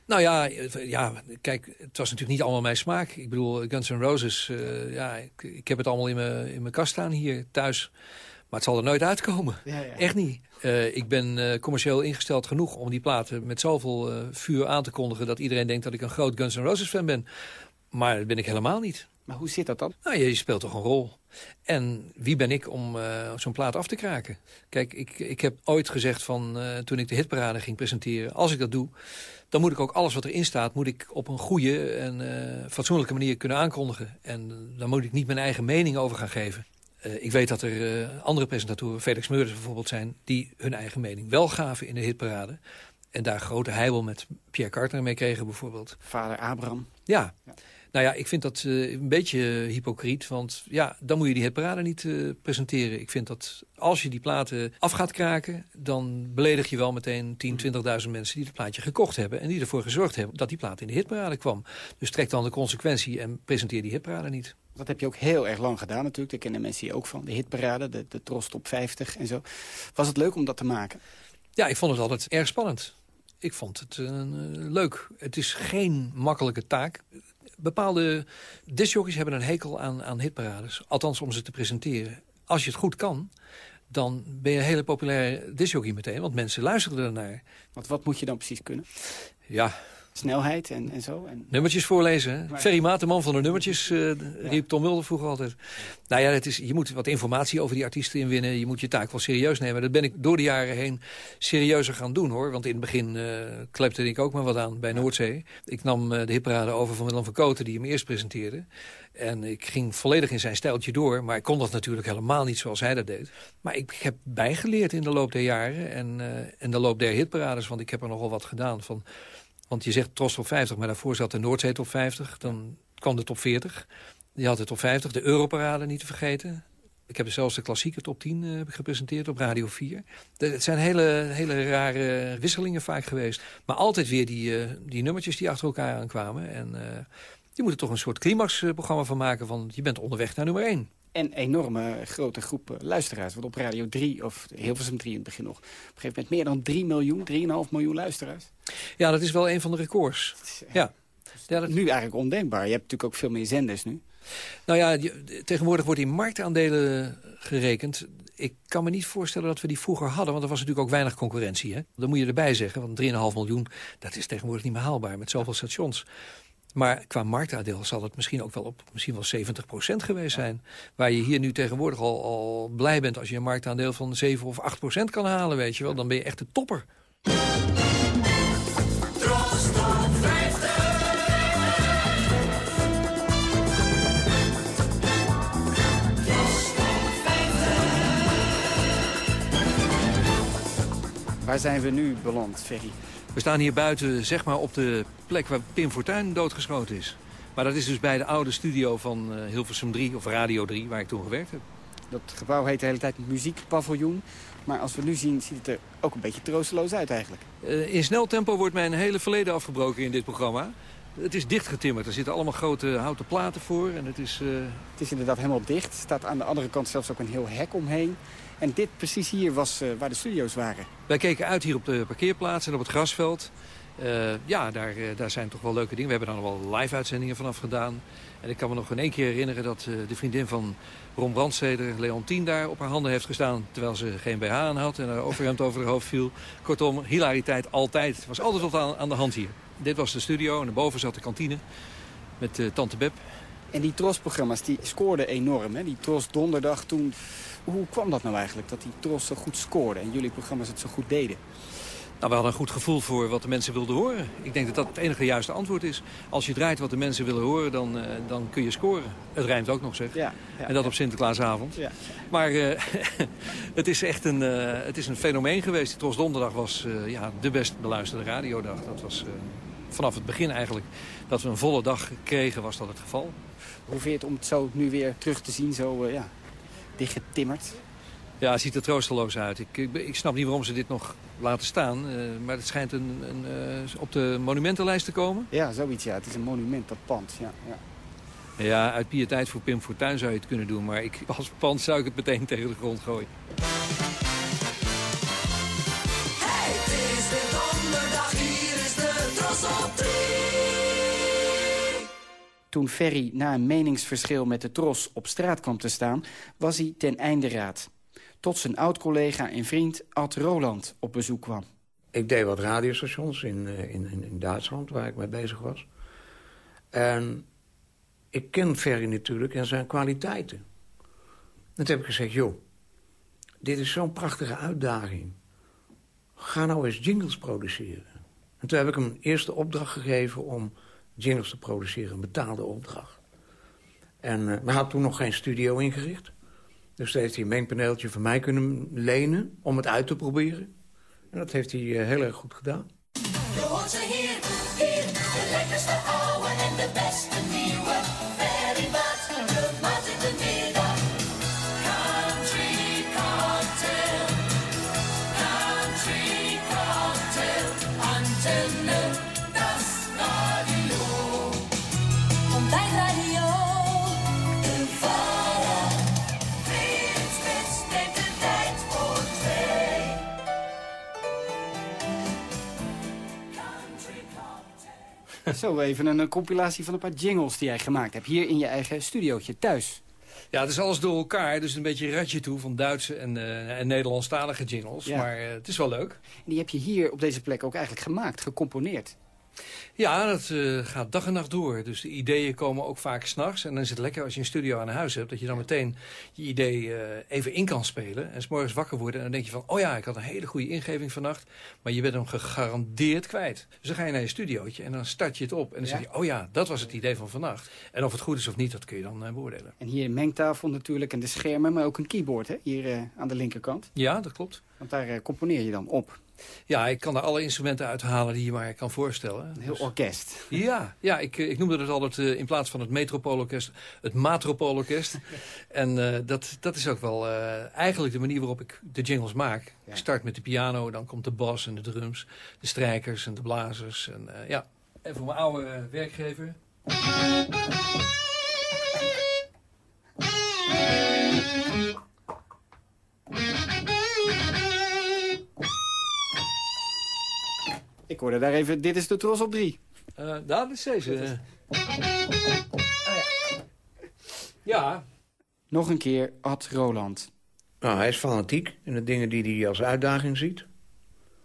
[SPEAKER 7] Nou ja, eh, ja, kijk, het was natuurlijk niet allemaal mijn smaak. Ik bedoel, Guns N' Roses, ja, ik, ik heb het allemaal in mijn, in mijn kast staan hier thuis. Maar het zal er nooit uitkomen.
[SPEAKER 6] Ja, ja.
[SPEAKER 7] Echt niet. Ik ben commercieel ingesteld genoeg om die platen met zoveel eh, vuur aan te kondigen... dat iedereen denkt dat ik een groot Guns N' Roses fan ben. Maar dat ben ik helemaal niet.
[SPEAKER 6] Maar hoe zit dat dan?
[SPEAKER 7] Nou, je speelt toch een rol. En wie ben ik om uh, zo'n plaat af te kraken? Kijk, ik, ik heb ooit gezegd van uh, toen ik de hitparade ging presenteren... als ik dat doe, dan moet ik ook alles wat erin staat... moet ik op een goede en uh, fatsoenlijke manier kunnen aankondigen. En dan moet ik niet mijn eigen mening over gaan geven. Uh, ik weet dat er uh, andere presentatoren, Felix Meurders bijvoorbeeld zijn... die hun eigen mening wel gaven in de hitparade. En daar grote heibel met Pierre Carter mee kregen bijvoorbeeld.
[SPEAKER 6] Vader Abraham.
[SPEAKER 7] Ja. ja. Nou ja, ik vind dat uh, een beetje hypocriet. Want ja, dan moet je die hitparade niet uh, presenteren. Ik vind dat als je die platen af gaat kraken... dan beledig je wel meteen 10, 20.000 mensen die het plaatje gekocht hebben... en die ervoor gezorgd hebben dat die plaat in de hitparade kwam. Dus trek dan de consequentie en presenteer die hitparade niet.
[SPEAKER 6] Dat heb je ook heel erg lang gedaan natuurlijk. Daar kennen mensen hier ook van. De hitparade, de, de Tros Top 50 en zo. Was het leuk om dat te maken?
[SPEAKER 7] Ja, ik vond het altijd erg spannend. Ik vond het uh, leuk. Het is geen makkelijke taak. Bepaalde discjockeys hebben een hekel aan, aan hitparades. Althans om ze te presenteren. Als je het goed kan, dan ben je een hele populaire discjockey meteen. Want mensen luisteren ernaar.
[SPEAKER 6] Want wat moet je dan precies kunnen?
[SPEAKER 7] Ja,
[SPEAKER 6] snelheid en, en zo. En...
[SPEAKER 7] Nummertjes voorlezen. Hè? Maar... Ferry Maat, de man van de nummertjes, uh, riep Tom Mulder vroeger altijd. Nou ja, het is, je moet wat informatie over die artiesten inwinnen. Je moet je taak wel serieus nemen. Dat ben ik door de jaren heen serieuzer gaan doen, hoor. Want in het begin uh, klepte ik ook maar wat aan bij Noordzee. Ik nam uh, de hitparade over van Willem van Koten, die hem eerst presenteerde. En ik ging volledig in zijn stijltje door. Maar ik kon dat natuurlijk helemaal niet zoals hij dat deed. Maar ik heb bijgeleerd in de loop der jaren. En in de loop der hitparades, want ik heb er nogal wat gedaan van... Want je zegt Tros top 50, maar daarvoor zat de Noordzee top 50. Dan kwam de top 40. Je had de top 50, de Europarade niet te vergeten. Ik heb zelfs de klassieke top 10 uh, gepresenteerd op Radio 4. De, het zijn hele, hele rare wisselingen vaak geweest. Maar altijd weer die, uh, die nummertjes die achter elkaar aankwamen. En uh, je moet er toch een soort climaxprogramma van maken. Van je bent onderweg naar nummer 1.
[SPEAKER 6] En enorme grote groep luisteraars. Want op Radio 3, of Hilversum 3 in het begin nog... op een gegeven moment meer dan 3 miljoen, 3,5 miljoen luisteraars.
[SPEAKER 7] Ja, dat is wel een van de records. Ja.
[SPEAKER 6] ja dat... Nu eigenlijk ondenkbaar. Je hebt natuurlijk ook veel meer zenders nu.
[SPEAKER 7] Nou ja, je, tegenwoordig wordt in marktaandelen gerekend. Ik kan me niet voorstellen dat we die vroeger hadden... want er was natuurlijk ook weinig concurrentie. Hè? Dat moet je erbij zeggen, want 3,5 miljoen... dat is tegenwoordig niet meer haalbaar met zoveel stations. Maar qua marktaandeel zal het misschien ook wel op misschien wel 70% geweest zijn. Waar je hier nu tegenwoordig al, al blij bent als je een marktaandeel van 7 of 8% kan halen, weet je wel. Dan ben je echt de topper.
[SPEAKER 6] Waar zijn we nu beland, Ferry?
[SPEAKER 7] We staan hier buiten, zeg maar, op de plek waar Pim Fortuyn doodgeschoten is. Maar dat is dus bij de oude studio van uh, Hilversum 3, of Radio 3, waar ik toen gewerkt heb.
[SPEAKER 6] Dat gebouw heet de hele tijd muziekpaviljoen. Maar als we nu zien, ziet het er ook een beetje troosteloos uit eigenlijk.
[SPEAKER 7] Uh, in snel tempo wordt mijn hele verleden afgebroken in dit programma. Het is dichtgetimmerd. Er zitten allemaal grote houten platen voor. En het, is, uh...
[SPEAKER 6] het is inderdaad helemaal dicht. Er staat aan de andere kant zelfs ook een heel hek omheen. En dit precies hier was uh, waar de studio's waren.
[SPEAKER 7] Wij keken uit hier op de parkeerplaats en op het grasveld. Uh, ja, daar, uh, daar zijn toch wel leuke dingen. We hebben dan wel live-uitzendingen vanaf gedaan. En ik kan me nog in één keer herinneren dat uh, de vriendin van Ron Brandsteder, Leontien, daar op haar handen heeft gestaan... terwijl ze geen BH aan had en haar overhemd over haar hoofd viel. Kortom, hilariteit altijd. Was altijd wat aan, aan de hand hier. Dit was de studio en daarboven zat de kantine met Tante Beb.
[SPEAKER 6] En die Tros-programma's die scoorden enorm. Hè? Die Tros donderdag toen... Hoe kwam dat nou eigenlijk, dat die Tros zo goed scoorde... en jullie programma's het zo goed deden?
[SPEAKER 7] Nou, we hadden een goed gevoel voor wat de mensen wilden horen. Ik denk dat dat het enige juiste antwoord is. Als je draait wat de mensen willen horen, dan, uh, dan kun je scoren. Het rijmt ook nog, zeg.
[SPEAKER 6] Ja, ja,
[SPEAKER 7] en dat op Sinterklaasavond.
[SPEAKER 6] Ja.
[SPEAKER 7] Maar uh, het is echt een, uh, het is een fenomeen geweest. Die Tros Donderdag was ja, de best beluisterde radiodag. Dat was vanaf het begin eigenlijk dat we een volle dag kregen, was dat het geval.
[SPEAKER 6] Hoe vind je het om het zo nu weer terug te zien, zo ja, dichtgetimmerd?
[SPEAKER 7] Ja, het ziet er troosteloos uit. Ik, ik, ik, snap niet waarom ze dit nog laten staan. Uh, maar het schijnt een, een, uh, op de monumentenlijst te komen.
[SPEAKER 6] Ja, zoiets. Ja. Het is een monument, dat pand. Ja, ja.
[SPEAKER 7] ja uit pietijd voor Pim Fortuyn zou je het kunnen doen. Maar ik, als pand zou ik het meteen tegen de grond gooien.
[SPEAKER 12] Hey, het is de donderdag, hier is de Tros op
[SPEAKER 6] Toen Ferry na een meningsverschil met de Tros op straat kwam te staan... was hij ten einde raad tot zijn oud-collega en vriend Ad Roland op bezoek kwam.
[SPEAKER 15] Ik deed wat radiostations in, in, in, Duitsland, waar ik mee bezig was. En ik ken Ferry natuurlijk en zijn kwaliteiten. En toen heb ik gezegd, joh, dit is zo'n prachtige uitdaging. Ga nou eens jingles produceren. En toen heb ik hem een eerste opdracht gegeven om jingles te produceren. Een betaalde opdracht. En uh, we hadden toen nog geen studio ingericht. Dus heeft hij een mengpaneeltje van mij kunnen lenen om het uit te proberen. En dat heeft hij uh, heel erg goed gedaan.
[SPEAKER 12] Je hier, hier, de lekkerste ouwe en de beste
[SPEAKER 6] Zo, even een, eh, compilatie van een paar jingles die jij gemaakt hebt. Hier in je eigen studiootje thuis.
[SPEAKER 7] Ja, het is alles door elkaar. Dus een beetje ratje toe van Duitse en, eh, en Nederlandstalige jingles.
[SPEAKER 6] Ja.
[SPEAKER 7] Maar eh, het is wel leuk.
[SPEAKER 6] En die heb je hier op deze plek ook eigenlijk gemaakt, gecomponeerd.
[SPEAKER 7] Ja, dat eh, gaat dag en nacht door. Dus de ideeën komen ook vaak s'nachts. En dan is het lekker als je een studio aan huis hebt... dat je dan meteen je idee eh, even in kan spelen. En s'morgens wakker worden en dan denk je van... oh ja, ik had een hele goede ingeving vannacht. Maar je bent hem gegarandeerd kwijt. Dus dan ga je naar je studiootje en dan start je het op. En dan
[SPEAKER 6] Ja.
[SPEAKER 7] zeg je, oh ja, dat was het idee van vannacht. En of het goed is of niet, dat kun je dan eh, beoordelen.
[SPEAKER 6] En hier een mengtafel natuurlijk en de schermen, maar ook een keyboard hè? hier aan de linkerkant.
[SPEAKER 7] Ja, dat klopt.
[SPEAKER 6] Want daar componeer je dan op.
[SPEAKER 7] Ja, ik kan er alle instrumenten uithalen die je maar kan voorstellen.
[SPEAKER 6] Een heel orkest.
[SPEAKER 7] Ja, ja ik, eh, ik noemde het altijd eh, in plaats van het Metropoolorkest het Matropoolorkest. en eh, dat, dat is ook wel eh, eigenlijk de manier waarop ik de jingles maak. Ik start met de piano, dan komt de bas en de drums, de strijkers en de blazers. En, eh, ja. en voor mijn oude werkgever...
[SPEAKER 6] Ik hoorde daar even, dit is de Tros op drie.
[SPEAKER 7] Eh dat is deze. Ja.
[SPEAKER 6] Nog een keer Ad Roland.
[SPEAKER 15] Nou, hij is fanatiek in de dingen die hij als uitdaging ziet.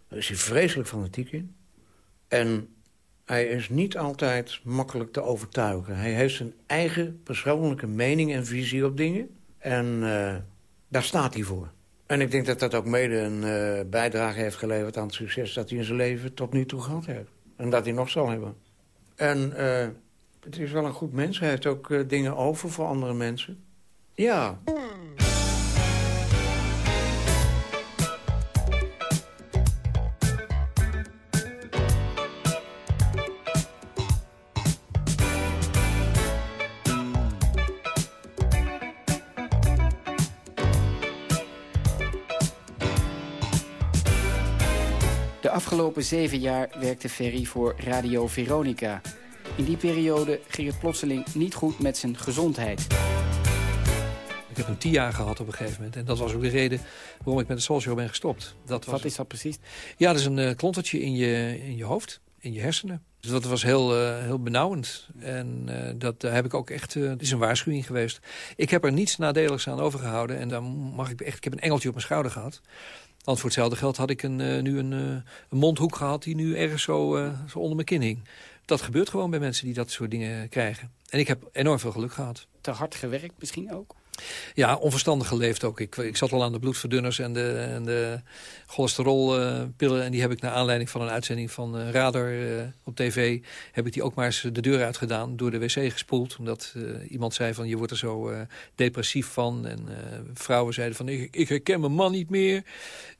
[SPEAKER 15] Daar is hij vreselijk fanatiek in. En hij is niet altijd makkelijk te overtuigen. Hij heeft zijn eigen persoonlijke mening en visie op dingen. En eh, daar staat hij voor. En ik denk dat dat ook mede een eh, bijdrage heeft geleverd aan het succes... dat hij in zijn leven tot nu toe gehad heeft. En dat hij nog zal hebben. En eh, het is wel een goed mens. Hij heeft ook eh, dingen over voor andere mensen. Ja,
[SPEAKER 6] afgelopen zeven jaar werkte Ferry voor Radio Veronica. In die periode ging het plotseling niet goed met zijn gezondheid.
[SPEAKER 7] Ik heb een tien jaar gehad op een gegeven moment. En dat was ook de reden waarom ik met de Soul Show ben gestopt. Dat was,
[SPEAKER 6] Wat is dat precies?
[SPEAKER 7] Ja, dat is een uh, klontertje in je, in je hoofd, in je hersenen. Dus dat was heel, uh, heel benauwend. En uh, dat daar heb ik ook echt... het is een waarschuwing geweest. Ik heb er niets nadeligs aan overgehouden. En dan mag ik echt... Ik heb een engeltje op mijn schouder gehad. Want voor hetzelfde geld had ik een, nu een, een mondhoek gehad... die nu ergens zo, zo onder mijn kin hing. Dat gebeurt gewoon bij mensen die dat soort dingen krijgen. En ik heb enorm veel geluk gehad.
[SPEAKER 6] Te hard gewerkt misschien ook?
[SPEAKER 7] Ja, onverstandig geleefd ook. Ik, ik zat al aan de bloedverdunners en de, en de cholesterolpillen. en die heb ik naar aanleiding van een uitzending van uh, Radar uh, op tv... heb ik die ook maar eens de deur uitgedaan, door de wc gespoeld. Omdat uh, iemand zei van je wordt er zo depressief van. En vrouwen zeiden van ik, ik herken mijn man niet meer.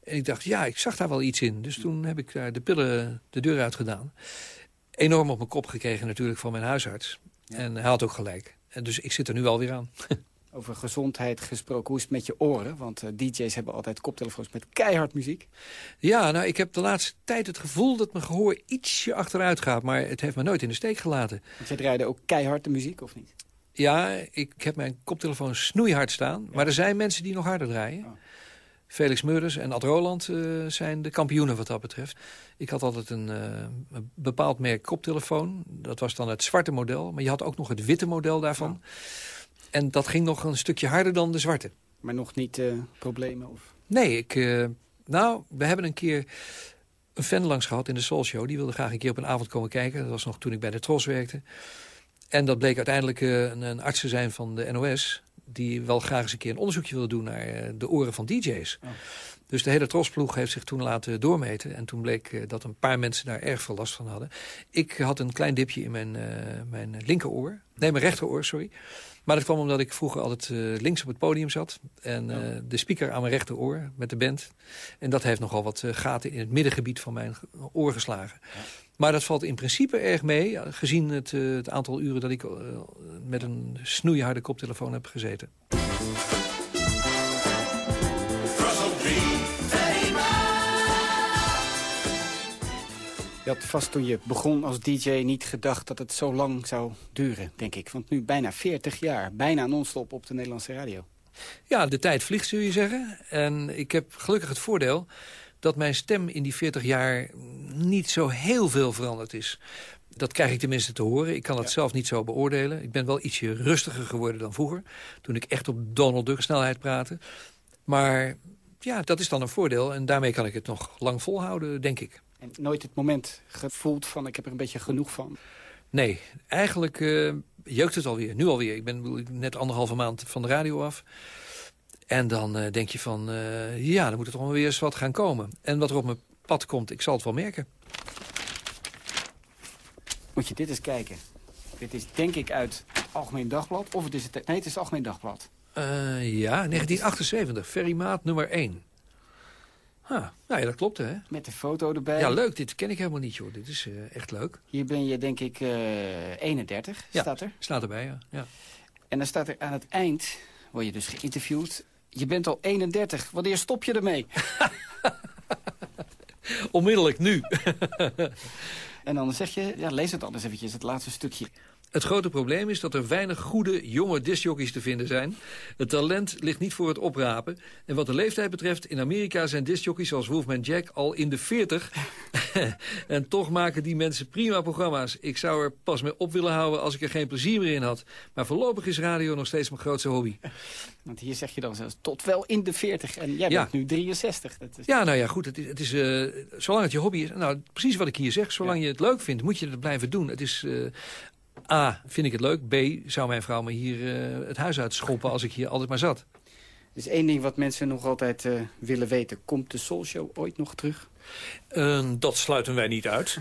[SPEAKER 7] En ik dacht ja, ik zag daar wel iets in. Dus toen heb ik daar de pillen de deur uitgedaan. Enorm op mijn kop gekregen natuurlijk van mijn huisarts. Ja. En hij had ook gelijk. En dus ik zit er nu alweer aan.
[SPEAKER 6] Over gezondheid gesproken, hoe is het met je oren? Want uh, DJ's hebben altijd koptelefoons met keihard muziek.
[SPEAKER 7] Ja, nou, ik heb de laatste tijd het gevoel dat mijn gehoor ietsje achteruit gaat. Maar het heeft me nooit in de steek gelaten.
[SPEAKER 6] Want jij draaide ook keihard de muziek, of niet?
[SPEAKER 7] Ja, ik, heb mijn koptelefoon snoeihard staan. Ja. Maar er zijn mensen die nog harder draaien. Oh. Felix Meurders en Ad Roland uh, zijn de kampioenen wat dat betreft. Ik had altijd een, uh, een, bepaald merk koptelefoon. Dat was dan het zwarte model. Maar je had ook nog het witte model daarvan. Ja. En dat ging nog een stukje harder dan de zwarte.
[SPEAKER 6] Maar nog niet uh, problemen? Of?
[SPEAKER 7] Nee, ik, uh, nou, we hebben een keer een fan langs gehad in de Soul Show. Die wilde graag een keer op een avond komen kijken. Dat was nog toen ik bij de Tros werkte. En dat bleek uiteindelijk eh, een, een arts te zijn van de NOS... die wel graag eens een keer een onderzoekje wilde doen naar eh, de oren van DJ's. Dus de hele trosploeg heeft zich toen laten doormeten. En toen bleek eh, dat een paar mensen daar erg veel last van hadden. Ik had een klein dipje in mijn, eh, mijn linkeroor. Nee, mijn rechteroor, sorry. Maar dat kwam omdat ik vroeger altijd eh, links op het podium zat. En eh, de speaker aan mijn rechteroor met de band. En dat heeft nogal wat eh, gaten in het middengebied van mijn oor geslagen. Maar dat valt in principe erg mee, gezien het, het aantal uren dat ik met een snoeiharde koptelefoon heb gezeten.
[SPEAKER 6] Je had vast toen je begon als DJ niet gedacht dat het zo lang zou duren, denk ik. Want nu bijna 40 jaar, bijna non-stop op de Nederlandse radio.
[SPEAKER 7] Ja, de tijd vliegt, zul je zeggen. En ik heb gelukkig het voordeel dat mijn stem in die 40 jaar niet zo heel veel veranderd is. Dat krijg ik tenminste te horen. Ik kan het zelf niet zo beoordelen. Ik ben wel ietsje rustiger geworden dan vroeger. Toen ik echt op Donald Duck snelheid praatte. Maar ja, dat is dan een voordeel. En daarmee kan ik het nog lang volhouden, denk ik.
[SPEAKER 6] En nooit het moment gevoeld van ik heb er een beetje genoeg van.
[SPEAKER 7] Nee, eigenlijk eh, jeukt het alweer. Nu alweer. Ik ben net anderhalve maand van de radio af. En dan eh, denk je van, eh, ja, dan moet er toch wel weer eens wat gaan komen. En wat er op mijn pad komt, ik zal het wel merken.
[SPEAKER 6] Moet je dit eens kijken. Dit is denk ik uit het Algemeen Dagblad. Of het is het... Nee, het is het Algemeen Dagblad.
[SPEAKER 7] Ja, 1978, Ferrymaat nummer 1. Ah, nou ja, dat klopt, hè?
[SPEAKER 6] Met de foto erbij.
[SPEAKER 7] Ja, leuk. Dit ken ik helemaal niet, joh. Dit is eh, echt leuk.
[SPEAKER 6] Hier ben je denk ik eh 31,
[SPEAKER 7] Ja,
[SPEAKER 6] staat er.
[SPEAKER 7] Staat erbij, ja. ja.
[SPEAKER 6] En dan staat er aan het eind, word je dus geïnterviewd... Je bent al 31, wanneer stop je ermee?
[SPEAKER 7] Onmiddellijk, nu.
[SPEAKER 6] en dan zeg je, ja, lees het anders eventjes, het laatste stukje.
[SPEAKER 7] Het grote probleem is dat er weinig goede, jonge discjockeys te vinden zijn. Het talent ligt niet voor het oprapen. En wat de leeftijd betreft, in Amerika zijn discjockeys zoals Wolfman Jack al in de 40. en toch maken die mensen prima programma's. Ik zou er pas mee op willen houden als ik er geen plezier meer in had. Maar voorlopig is radio nog steeds mijn grootste hobby.
[SPEAKER 6] Want hier zeg je dan zelfs tot wel in de 40 en jij
[SPEAKER 7] Ja.
[SPEAKER 6] bent nu 63. Dat is...
[SPEAKER 7] Ja, nou ja, goed. Het is, het is, eh, zolang het je hobby is... Nou, precies wat ik hier zeg. Zolang je het leuk vindt, moet je het blijven doen. Het is... eh, A, vind ik het leuk. B, zou mijn vrouw me hier eh, het huis uitschoppen als ik hier altijd maar zat.
[SPEAKER 6] Er is één ding wat mensen nog altijd eh, willen weten. Komt de Soul Show ooit nog terug?
[SPEAKER 7] Eh, dat sluiten wij niet uit.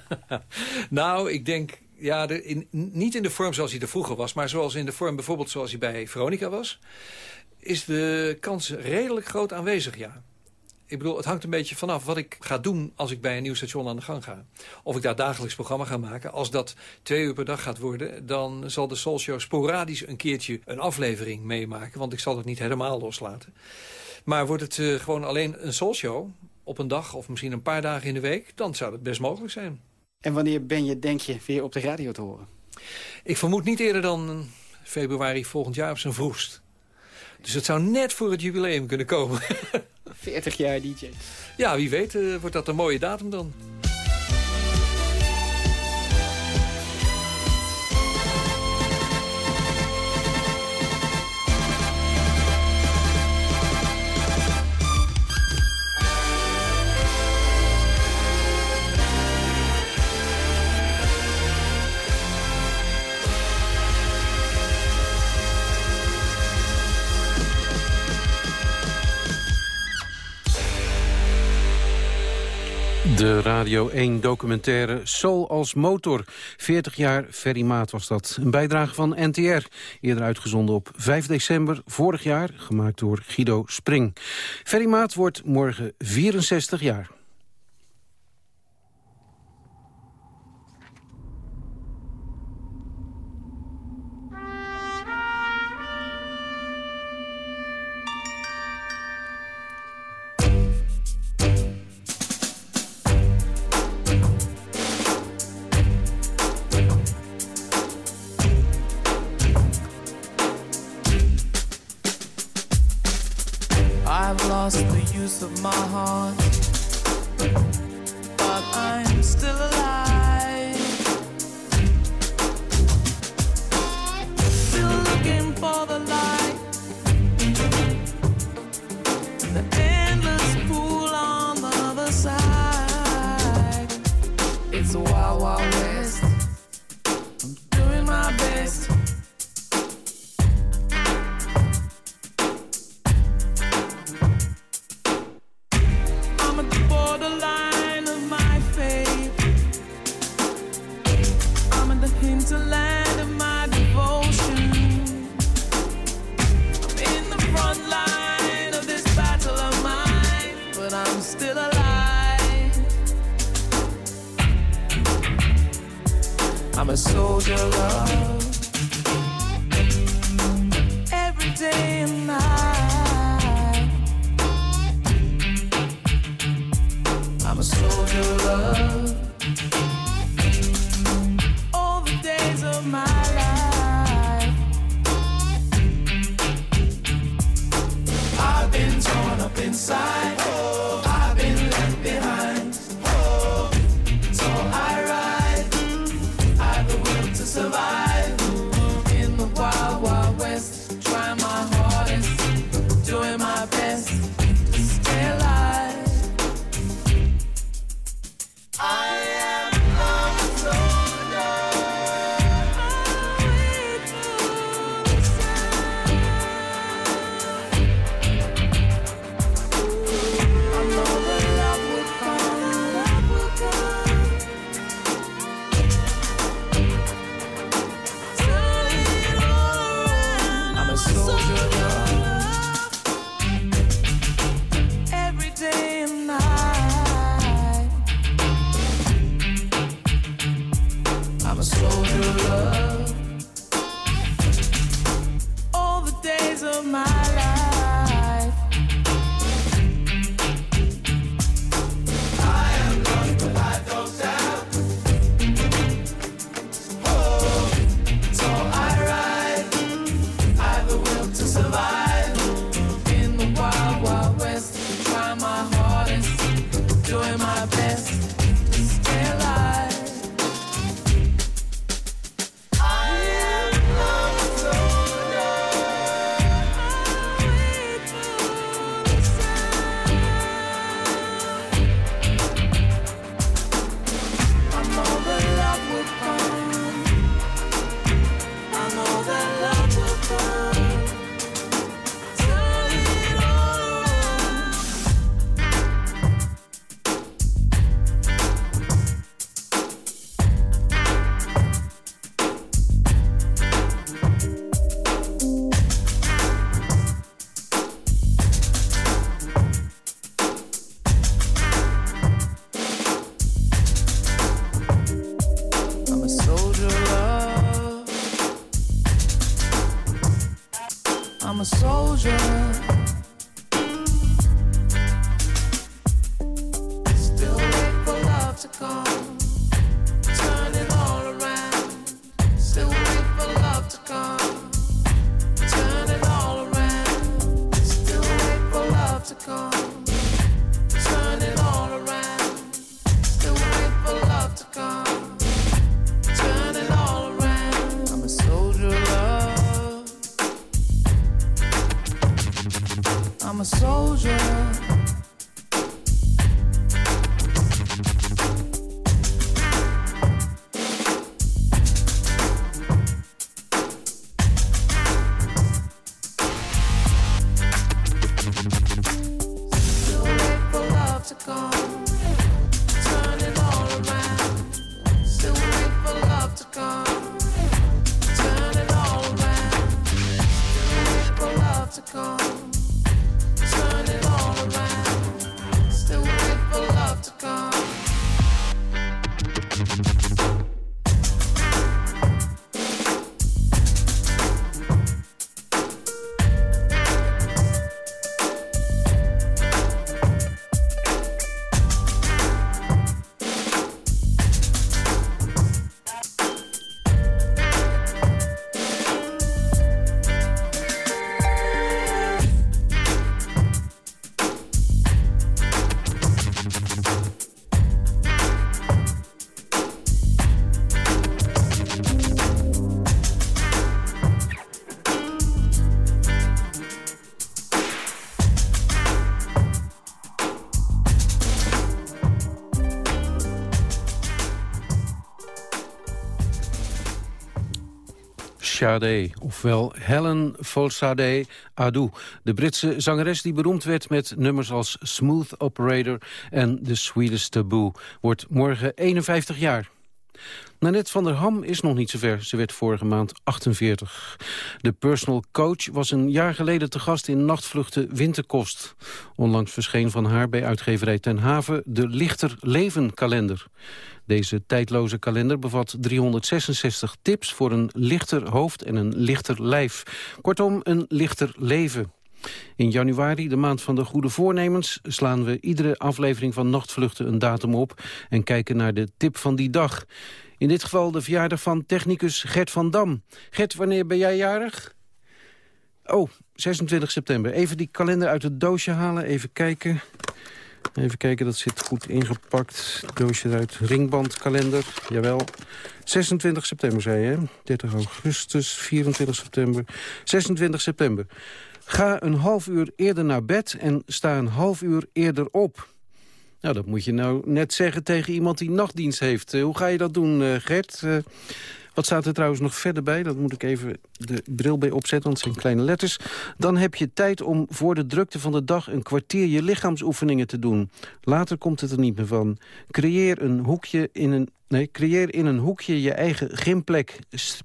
[SPEAKER 7] nou, ik denk... Ja, de, in, niet in de vorm zoals hij er vroeger was... maar zoals in de vorm bijvoorbeeld zoals hij bij Veronica was... is de kans redelijk groot aanwezig, ja. Ik bedoel, het hangt een beetje vanaf wat ik ga doen als ik bij een nieuw station aan de gang ga. Of ik daar dagelijks programma ga maken. Als dat twee uur per dag gaat worden, dan zal de Soul Show sporadisch een keertje een aflevering meemaken. Want ik zal het niet helemaal loslaten. Maar wordt het eh, gewoon alleen een Soul Show op een dag of misschien een paar dagen in de week, dan zou dat best mogelijk zijn.
[SPEAKER 6] En wanneer ben je, denk je, weer op de radio te horen?
[SPEAKER 7] Ik vermoed niet eerder dan februari volgend jaar op zijn vroegst. Dus het zou net voor het jubileum kunnen komen.
[SPEAKER 6] 40 jaar DJ.
[SPEAKER 7] Ja, wie weet eh, wordt dat een mooie datum dan.
[SPEAKER 4] De Radio 1 documentaire Soul als motor. 40 jaar Ferry Maat was dat. Een bijdrage van NTR. Eerder uitgezonden op 5 december vorig jaar. Gemaakt door Guido Spring. Ferry Maat wordt morgen 64 jaar.
[SPEAKER 16] I'm a soldier.
[SPEAKER 4] Sade, ofwel Helen Fossadeh Adu. De Britse zangeres die beroemd werd met nummers als Smooth Operator en The Sweetest Taboo, wordt morgen 51 jaar. Nanette van der Ham is nog niet zover. Ze werd vorige maand 48. De personal coach was een jaar geleden te gast in Nachtvluchten Winterkost. Onlangs verscheen van haar bij uitgeverij Ten Haven de Lichter Leven kalender. Deze tijdloze kalender bevat 366 tips voor een lichter hoofd en een lichter lijf. Kortom, een lichter leven. In januari, de maand van de goede voornemens, slaan we iedere aflevering van Nachtvluchten een datum op en kijken naar de tip van die dag. In dit geval de verjaardag van technicus Gert van Dam. Gert, wanneer ben jij jarig? Oh, 26 september. Even die kalender uit het doosje halen, even kijken. Even kijken, dat zit goed ingepakt. Doosje eruit, ringbandkalender, jawel. 26 september, zei je, hè? 30 augustus, 24 september, 26 september. Ga een half uur eerder naar bed en sta een half uur eerder op. Nou, dat moet je nou net zeggen tegen iemand die nachtdienst heeft. Eh, hoe ga je dat doen, eh, Gert? Wat staat er trouwens nog verder bij? Dat moet ik even de bril bij opzetten, want het zijn kleine letters. Dan heb je tijd om voor de drukte van de dag een kwartier je lichaamsoefeningen te doen. Later komt het er niet meer van. Creëer een hoekje in een... Nee, creëer in een hoekje je eigen gymplek.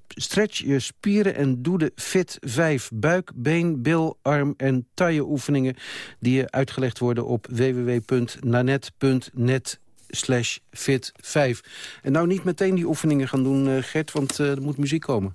[SPEAKER 4] Stretch je spieren en doe de Fit 5 buik, been, bil, arm en taille oefeningen... die je uitgelegd worden op www.nanet.net slash fit 5. En nou niet meteen die oefeningen gaan doen, eh, Gert, want eh, er moet muziek komen.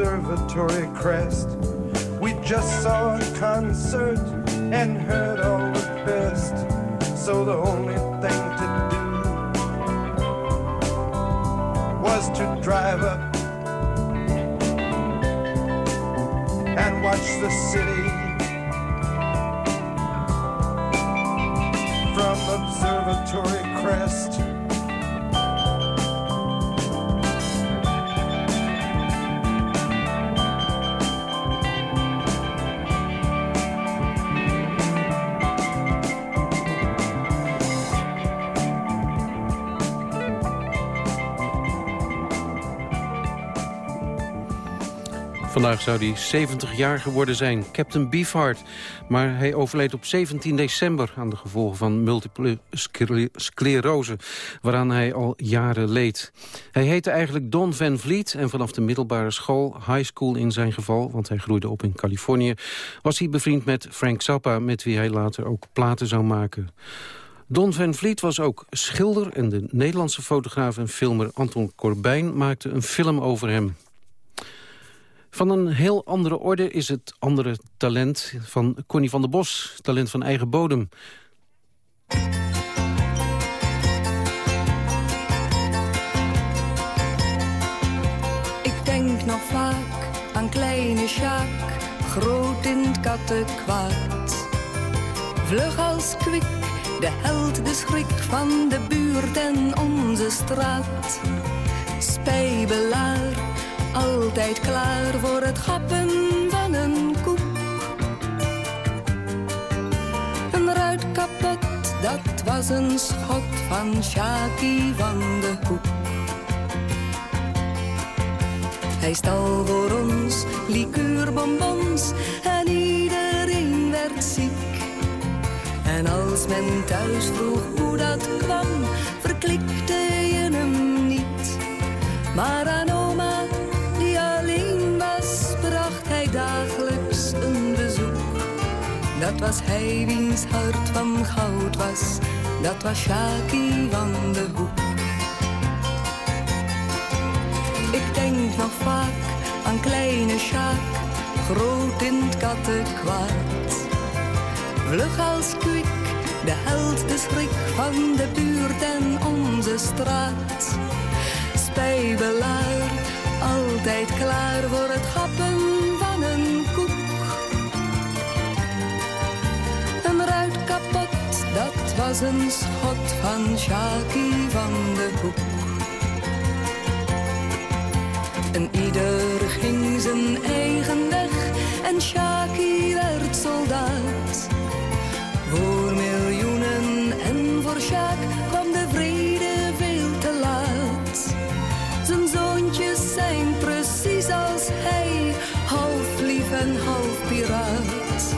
[SPEAKER 17] Observatory Crest. We just saw a concert
[SPEAKER 4] Zou hij 70 jaar geworden zijn, Captain Beefheart. Maar hij overleed op 17 december aan de gevolgen van multiple scler- sclerose... waaraan hij al jaren leed. Hij heette eigenlijk Don Van Vliet en vanaf de middelbare school... high school in zijn geval, want hij groeide op in Californië... was hij bevriend met Frank Zappa, met wie hij later ook platen zou maken. Don Van Vliet was ook schilder en de Nederlandse fotograaf en filmer Anton Corbijn maakte een film over hem. Van een heel andere orde is het andere talent van Connie van der Bos. Talent van eigen bodem.
[SPEAKER 18] Ik denk nog vaak aan kleine Sjaak, groot in het kattenkwaad. Vlug als kwik, de held, de schrik van de buurt en onze straat. Spijbelaar, altijd klaar voor het gappen van een koek. Een ruit kapot, dat was een schot van Sjaakie van de Hoek. Hij stal voor ons liqueurbonbons en iedereen werd ziek. En als men thuis vroeg hoe dat kwam, verklikte je hem niet. Maar aan oma, dagelijks een bezoek. Dat was hij wiens hart van goud was, dat was Sjaakie van de Hoek. Ik denk nog vaak aan kleine Sjaak, groot in het kattenkwaad. Vlug als kwik, de held, de schrik van de buurt en onze straat. Spijbelaar, altijd klaar voor het gappen was een schot van Sjaakie van de Hoek. En ieder ging zijn eigen weg en Shaki werd soldaat. Voor miljoenen en voor Sjaak kwam de vrede veel te laat. Zijn zoontjes zijn precies als hij, half lief en half piraat.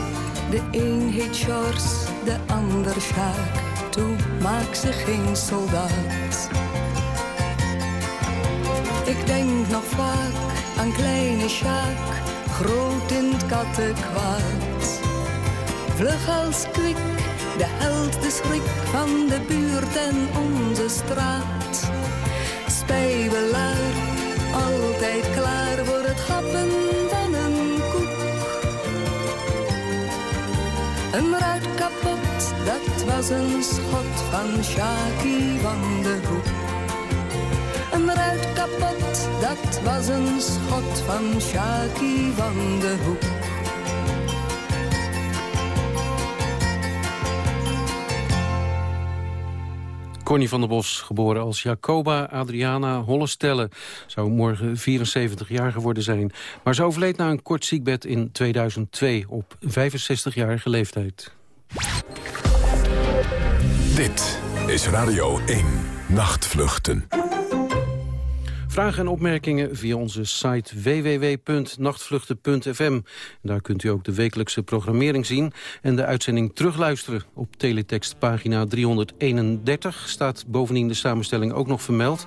[SPEAKER 18] De een heet Sjors, de ander Sjaak, toe maak ze geen soldaat. Ik denk nog vaak aan kleine Sjaak, groot in het kattenkwaad. Vlug als kwik, de held, de schrik van de buurt en onze straat. Spijbelaar, altijd klaar voor het gappen van een koek. Een ruit kapot, dat een schot van Sjaakie van de Hoek. Een ruit kapot, dat was een schot van Sjaakie van de Hoek.
[SPEAKER 4] Connie van der Bos, geboren als Jacoba Adriana Hollestelle. Zou morgen 74 jaar geworden zijn. Maar ze overleed na een kort ziekbed in 2002 op 65-jarige leeftijd.
[SPEAKER 2] Dit is Radio 1 Nachtvluchten.
[SPEAKER 4] Vragen en opmerkingen via onze site www.nachtvluchten.fm. Daar kunt u ook de wekelijkse programmering zien en de uitzending terugluisteren. Op teletext pagina 331 staat bovendien de samenstelling ook nog vermeld.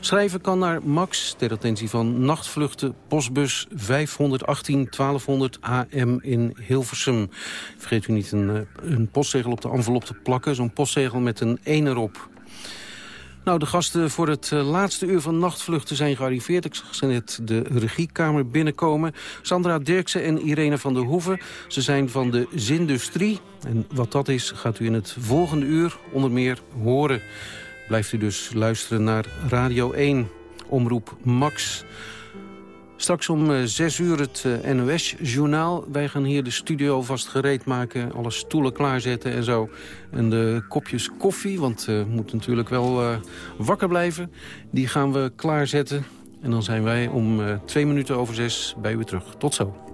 [SPEAKER 4] Schrijven kan naar Max ter attentie van Nachtvluchten postbus 518 1200 AM in Hilversum. Vergeet u niet een, eh, een postzegel op de envelop te plakken. Zo'n postzegel met een 1 erop. Nou, de gasten voor het eh, laatste uur van nachtvluchten zijn gearriveerd. Ik zag ze net de regiekamer binnenkomen. Sandra Dirksen en Irene van der Hoeven. Ze zijn van de Zindustrie. En wat dat is, gaat u in het volgende uur onder meer horen. Blijft u dus luisteren naar Radio 1, Omroep Max... Straks om eh, zes uur het eh, NOS-journaal. Wij gaan hier de studio vast gereed maken. Alle stoelen klaarzetten en zo. En de kopjes koffie, want we moeten natuurlijk wel eh, wakker blijven. Die gaan we klaarzetten. En dan zijn wij om eh, twee minuten over zes bij u terug. Tot zo.